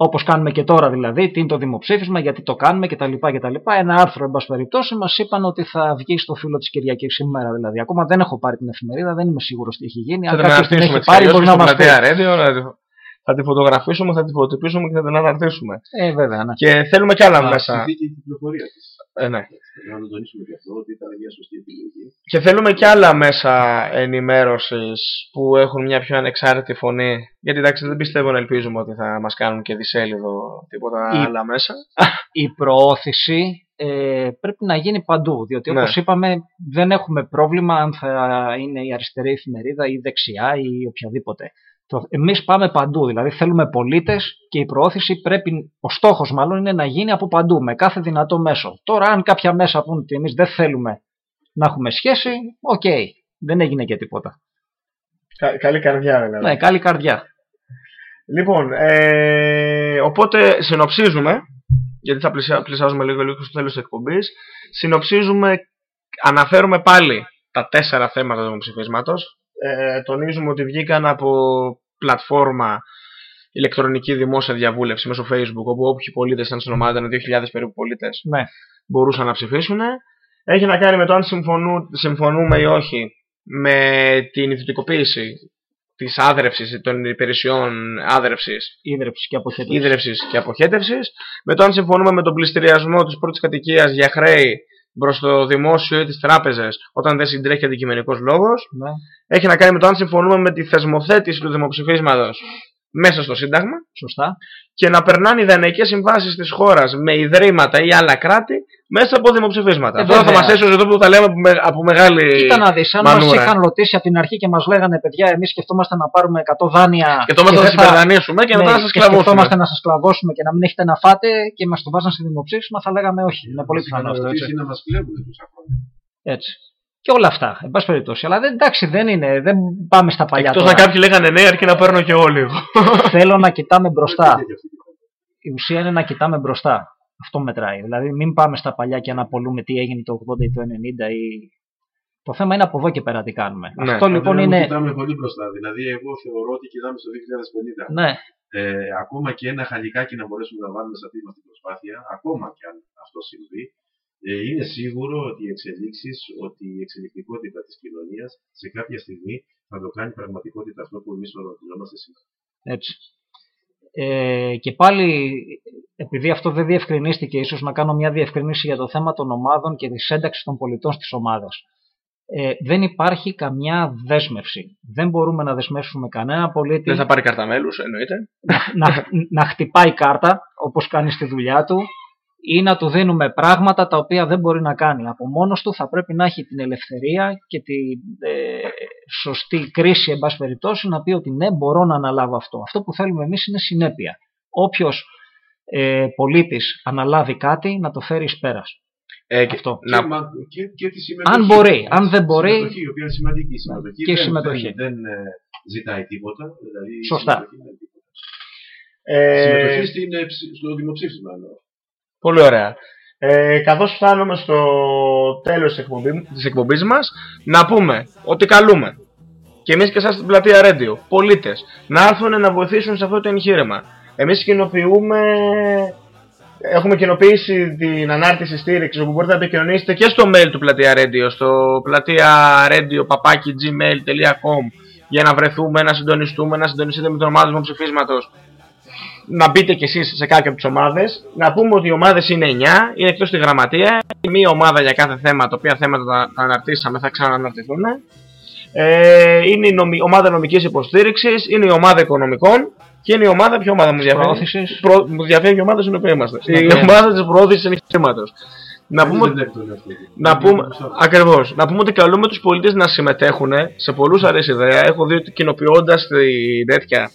Όπως κάνουμε και τώρα δηλαδή, τι είναι το δημοψήφισμα, γιατί το κάνουμε κτλ. κτλ. Ένα άρθρο, εν πάση περιπτώσει, μας είπαν ότι θα βγει στο φύλλο της Κυριακής σήμερα δηλαδή. Ακόμα δεν έχω πάρει την εφημερίδα, δεν είμαι σίγουρος τι έχει γίνει. Θα Αν την κάποιος την αναρτήσουμε έχει έτσι πάρει, αλλιώς μπορεί και να στο μας πει. Θα τη φωτογραφίσουμε, θα τη φωτοτυπήσουμε και θα την αναρτήσουμε. Ε, βέβαια, ναι. Και θέλουμε κι άλλα Να μέσα. αυξηθεί και η κυκλοφορία της. Ε, ναι. Να το τονίσουμε και αυτό, ότι ήταν μια σωστή επιλογή. Και θέλουμε κι άλλα μέσα ενημέρωσης που έχουν μια πιο ανεξάρτητη φωνή. Γιατί εντάξει δεν πιστεύω να ελπίζουμε ότι θα μας κάνουν και δισέλιδο τίποτα Η- άλλα μέσα. η προώθηση ε, πρέπει να γίνει παντού. Διότι Ναι. όπως είπαμε δεν έχουμε πρόβλημα αν θα είναι η αριστερή εφημερίδα ή η δεξιά ή οποιαδήποτε. Το, εμείς πάμε παντού, δηλαδή θέλουμε πολίτες και η προώθηση πρέπει, ο στόχος μάλλον είναι να γίνει από παντού, με κάθε δυνατό μέσο. Τώρα αν κάποια μέσα πουν ότι εμείς δεν θέλουμε να έχουμε σχέση, οκ, δεν έγινε και τίποτα. Κα- καλή καρδιά δηλαδή. Ναι, καλή καρδιά. Λοιπόν, ε, οπότε συνοψίζουμε, γιατί θα πλησια, πλησιάζουμε λίγο λίγο στο τέλος της εκπομπής, συνοψίζουμε, αναφέρουμε πάλι τα τέσσερα θέματα του δημοψηφίσματος. Ε, τονίζουμε ότι βγήκαν από πλατφόρμα ηλεκτρονική δημόσια διαβούλευση μέσω Facebook, όπου όποιοι πολίτες ήταν στην ομάδα, είναι 2.000 περίπου πολίτες, Ναι. μπορούσαν να ψηφίσουν. Έχει να κάνει με το αν συμφωνού, συμφωνούμε ή όχι με την ιδιωτικοποίηση της άδρευσης, των υπηρεσιών άδρευσης Ίδρυψης και αποχέτευσης. ίδρυυση και αποχέτευσης, με το αν συμφωνούμε με τον πληστηριασμό της πρώτης κατοικίας για χρέη προ το δημόσιο ή τι τράπεζε όταν δεν συντρέχει αντικειμενικός λόγος. Ναι. Έχει να κάνει με το αν συμφωνούμε με τη θεσμοθέτηση του δημοψηφίσματος μέσα στο Σύνταγμα Σωστά. και να περνάνε οι δανεικέ συμβάσεις της χώρας με ιδρύματα ή άλλα κράτη μέσα από δημοψηφίσματα. Ε, Τώρα θα βέβαια. μας έσωσε εδώ που τα λέμε από, με- από μεγάλη. Κοίτα να δεις, αν μας μανούρα. είχαν ρωτήσει από την αρχή και μας λέγανε παιδιά, εμείς σκεφτόμαστε να πάρουμε 100 δάνεια. Και το μετά δεν θα σα υπερδανίσουμε και μετά ναι, θα σας και κλαβώσουμε. σκεφτόμαστε να σας κλαβώσουμε και να μην έχετε να φάτε και μας το βάζαν σε δημοψήφισμα, θα λέγαμε όχι. Είναι πολύ Μας είχαν πιθανό αυτό. ρωτήσει Έτσι. να μας κλέβουν τόσα χρόνια. έτσι. Και όλα αυτά, εν πάση περιπτώσει. Αλλά δεν, εντάξει, δεν είναι, δεν πάμε στα παλιά Εκτός τώρα. αν κάποιοι λέγανε ναι, αρκεί να παίρνω και εγώ λίγο. Θέλω να κοιτάμε μπροστά. Υπήρχε και αυτή η χώρα. Η ουσία είναι να κοιτάμε μπροστά. Αυτό μετράει. Δηλαδή, μην πάμε στα παλιά και να απολούμε τι έγινε το 80 ή το 90 ή. Το θέμα είναι από εδώ και πέρα τι κάνουμε. Ναι. Αυτό λοιπόν Αντρέα μου, είναι. Κοιτάμε πολύ μπροστά. Δηλαδή, εγώ θεωρώ ότι κοιτάμε στο 2050. Ναι, Ε, ακόμα και ένα χαλικάκι να μπορέσουμε να βάλουμε σε αυτή μας την προσπάθεια, ακόμα και αν αυτό συμβεί, ε, είναι σίγουρο ότι οι εξελίξεις, ότι η εξελικτικότητα της κοινωνίας σε κάποια στιγμή θα το κάνει πραγματικότητα αυτό που εμείς ολοκληρώνομαστε σήμερα. Έτσι. Ε, και πάλι, επειδή αυτό δεν διευκρινίστηκε, ίσως να κάνω μια διευκρινίση για το θέμα των ομάδων και της ένταξης των πολιτών στις ομάδες. Ε, δεν υπάρχει καμιά δέσμευση. Δεν μπορούμε να δεσμεύσουμε κανένα πολίτη Δεν θα πάρει καρταμέλου, εννοείται. να, να χτυπάει κάρτα, όπως κάνει στη δουλειά του, ή να του δίνουμε πράγματα τα οποία δεν μπορεί να κάνει. Από μόνος του θα πρέπει να έχει την ελευθερία και τη ε, σωστή κρίση, εν πάση περιπτώσει, να πει ότι ναι, μπορώ να αναλάβω αυτό. Αυτό που θέλουμε εμείς είναι συνέπεια. Όποιος ε, πολίτης αναλάβει κάτι, να το φέρει εις πέρας. Ε, και- Αυτό. να, Και, μα- και, και τη συμμετοχή. Αν μπορεί. Αν δεν μπορεί- Συμμετοχή, η οποία είναι σημαντική. Η συμμετοχή Και η δεν, συμμετοχή. δεν, δεν, ε, ζητάει τίποτα. Δηλαδή, η Σωστά. συμμετοχή δεν είναι τίποτα. ε, Συμμετοχή στην, ε, ψη- στο δημοψήφισμα. εννοώ. Πολύ ωραία. Ε, καθώς φτάνουμε στο τέλος της, εκπομπή, της εκπομπής μας, να πούμε ότι καλούμε και εμείς και εσάς στην πλατεία Radio, πολίτες, να έρθουν να βοηθήσουν σε αυτό το εγχείρημα. Εμείς κοινοποιούμε, έχουμε κοινοποιήσει την ανάρτηση στήριξης όπου μπορείτε να επικοινωνήσετε και στο mail του πλατεία Radio, στο πλατεία radio για να βρεθούμε, να συντονιστούμε, να συντονιστείτε με την ομάδα του ψηφίσματος να μπείτε κι εσείς σε κάποια από τις ομάδες. Να πούμε ότι οι ομάδες είναι 9, είναι εκτός τη γραμματεία. Η μία ομάδα για κάθε θέμα, τα οποία θέματα τα, τα αναρτήσαμε, θα ξανααναρτηθούν. Ε, είναι η νομι- ομάδα νομικής υποστήριξης, είναι η ομάδα οικονομικών και είναι η ομάδα, ποια ομάδα μου διαφεύγει. Προώθησης. Προ, μου διαφεύγει η ομάδα στην οποία είμαστε. Στην Η οποία ομάδα της προώθησης εγχειρήματος. Να Κανείς πούμε, δεν βλέπει τον εαυτό του. να Δεν πούμε, βλέπει τον εαυτό του. ακριβώς, να πούμε ότι καλούμε τους πολίτες να συμμετέχουν. Σε πολλούς αρέσει η ιδέα. Έχω δει ότι κοινοποιώντας τη τέτοια,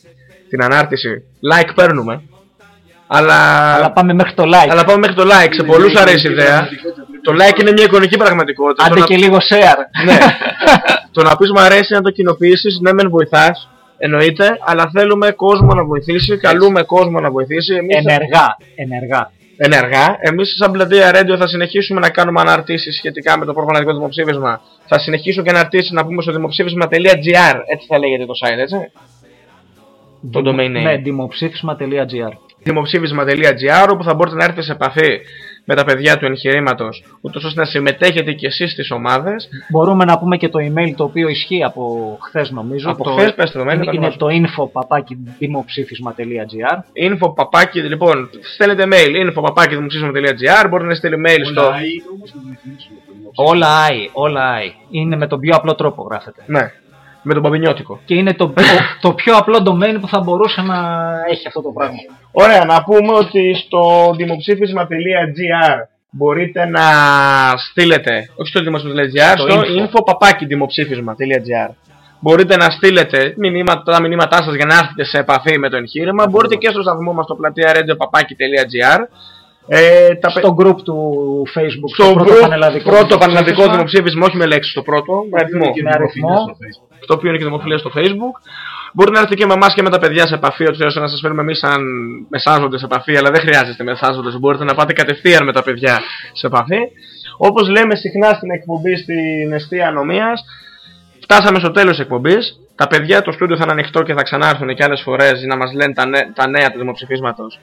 την ανάρτηση, like παίρνουμε. Αλλά, Αλλά πάμε μέχρι το like. αλλά πάμε μέχρι το like. Σε Είναι πολλούς μια αρέσει η εικονική ιδέα. πραγματικότητα, πρέπει Το να like είναι μια εικονική πραγματικότητα. Άντε Το και να- λίγο share. ναι. το να πεις μου αρέσει να το κοινοποιήσεις, ναι μεν βοηθάς, εννοείται, αλλά θέλουμε κόσμο να βοηθήσει, καλούμε κόσμο να βοηθήσει. Εμείς ενεργά. Ενεργά. ενεργά. Εμείς σαν πλατεία Radio θα συνεχίσουμε να κάνουμε αναρτήσεις σχετικά με το προγραμματικό δημοψήφισμα. Θα συνεχίσουν και αναρτήσεις να πούμε στο δημοψήφισμα.gr, έτσι θα λέγεται το site, έτσι. Το domain name. Ναι, δημοψήφισμα.gr. δημοψήφισμα.gr όπου θα μπορείτε να έρθετε σε επαφή με τα παιδιά του εγχειρήματος, ούτως ώστε να συμμετέχετε και εσείς στις ομάδες. Μπορούμε να πούμε και το email το οποίο ισχύει από χθες νομίζω. Από το, χθες, πες το, εμένα είναι, το είναι ονομάζω. το info παπάκι δημοψήφισμα.gr. info παπάκι, λοιπόν, στέλνετε mail info παπάκι δημοψήφισμα.gr. Μπορείτε να στείλετε mail στο. Όλα είναι όμως να ρυθμίσουμε το δημόσιο. Όλα I, όλα I. Είναι με τον πιο απλό τρόπο γράφεται. Ναι, με τον Παπινιώτικο. Και είναι το, το, το πιο απλό domain που θα μπορούσε να έχει αυτό το πράγμα. Ωραία, να πούμε ότι στο δημοψήφισμα.gr μπορείτε να στείλετε, όχι στο δημοψήφισμα.gr, Στο στο info. info παπάκι δημοψήφισμα.gr. Μπορείτε να στείλετε μηνύματα, τα μηνύματά σας για να έρθετε σε επαφή με το εγχείρημα. Μπορείτε και στο σταθμό μας στο πλατεία radio.papaki.gr. Ε, τα πε- Στο group του Facebook, στο το πρώτο group, πανελλαδικό πρώτο πανελλαδικό δημοψήφισμα. δημοψήφισμα, όχι με λέξη το πρώτο, με αριθμό. Και με δημοφιλία αριθμό. στο Facebook. το οποίο είναι και δημοφιλία στο facebook. Μπορείτε να έρθετε και με εμάς και με τα παιδιά σε επαφή, έτσι ώστε να σας φέρουμε εμείς σαν μεσάζοντες σε επαφή, αλλά δεν χρειάζεστε μεσάζοντες. Μπορείτε να πάτε κατευθείαν με τα παιδιά σε επαφή. Όπως λέμε συχνά στην εκπομπή στην αιστεία ανομίας, φτάσαμε στο τέλος εκπομπής. Τα παιδιά το στούντιο θα είναι ανοιχτό και θα ξανάρθουν και άλλες φορές για να μας λένε τα, νέ- τα νέα του δημοψηφίσματος.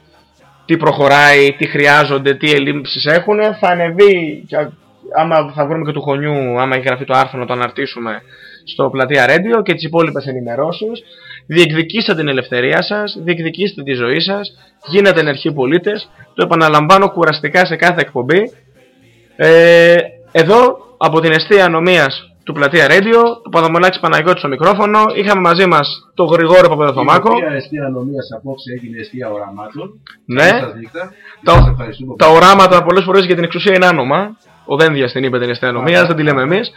Τι προχωράει, τι χρειάζονται, τι ελλείψεις έχουν. Θα ανεβεί, και α- άμα θα βρούμε και του χωνιού, άμα έχει γραφεί το άρθρο να το αναρτήσουμε στο πλατεία Radio και τις υπόλοιπες ενημερώσεις. Διεκδικήστε την ελευθερία σας, διεκδικήστε τη ζωή σας, γίνατε ενεργοί πολίτες. Το επαναλαμβάνω κουραστικά σε κάθε εκπομπή. Ε, εδώ, από την αιστεία ανομίας του πλατεία Radio, το Παδομολάκης Παναγιώτης στο μικρόφωνο, είχαμε μαζί μας τον Γρηγόρο Παπαδοθωμάκο. Η οποία αιστεία ανομίας απόψε έγινε αιστεία οραμάτων. Ναι. Καλή σας νύχτα. Τα- Σας ευχαριστούμε Τα πολύ. οράματα πολλές φορές για την εξουσία είναι άνομα. Ο Δένδιας την είπε την αιστεία ανομίας, δεν τη λέμε εμείς.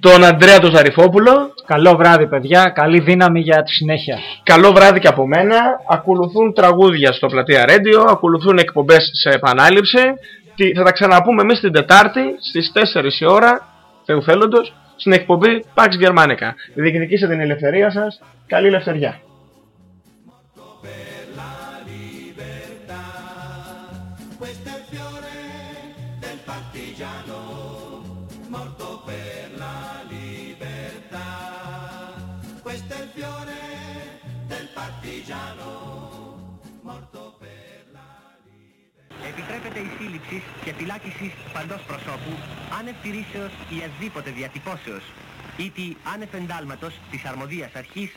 Τον Αντρέα τον Ζαριφόπουλο. Καλό βράδυ, παιδιά. Καλή δύναμη για τη συνέχεια. Καλό βράδυ και από μένα. Ακολουθούν τραγούδια στο πλατεία Radio, ακολουθούν εκπομπές σε επανάληψη. Τι- Θα τα ξαναπούμε εμείς την Τετάρτη στις 4 η ώρα, Θεού θέλοντος, στην εκπομπή Pax Germanica. Διεκδικήστε την ελευθερία σας. Καλή ελευθεριά. Η σύλληψη και φυλάκισης παντός προσώπου άνευ τηρήσεως ή ασδήποτε διατυπώσεως ή τη άνευ εντάλματος της αρμοδίας αρχής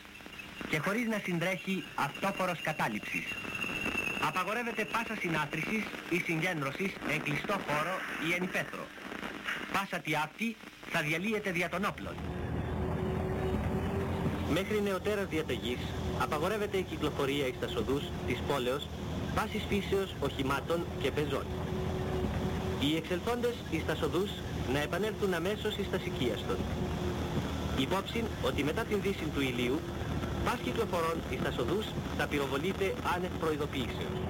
και χωρίς να συντρέχει αυτόφορος κατάληψης. Απαγορεύεται πάσα συνάθρησης ή συγκέντρωσης εν κλειστό χώρο ή εν υπαίθρο. Πάσα τι αυτή θα διαλύεται δια των όπλων. Μέχρι νεωτέρας διαταγής απαγορεύεται η κυκλοφορία εις τα οδούς της πόλεως βάσης φύσεως οχημάτων και πεζών. Οι εξελθόντες εις τα οδούς να επανέλθουν αμέσως εις τα σικίαστον. Υπόψη ότι μετά την δύση του ηλίου, πας κυκλοφορών εις τα οδούς θα πυροβολείται άνευ προειδοποιήσεως.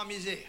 amusé.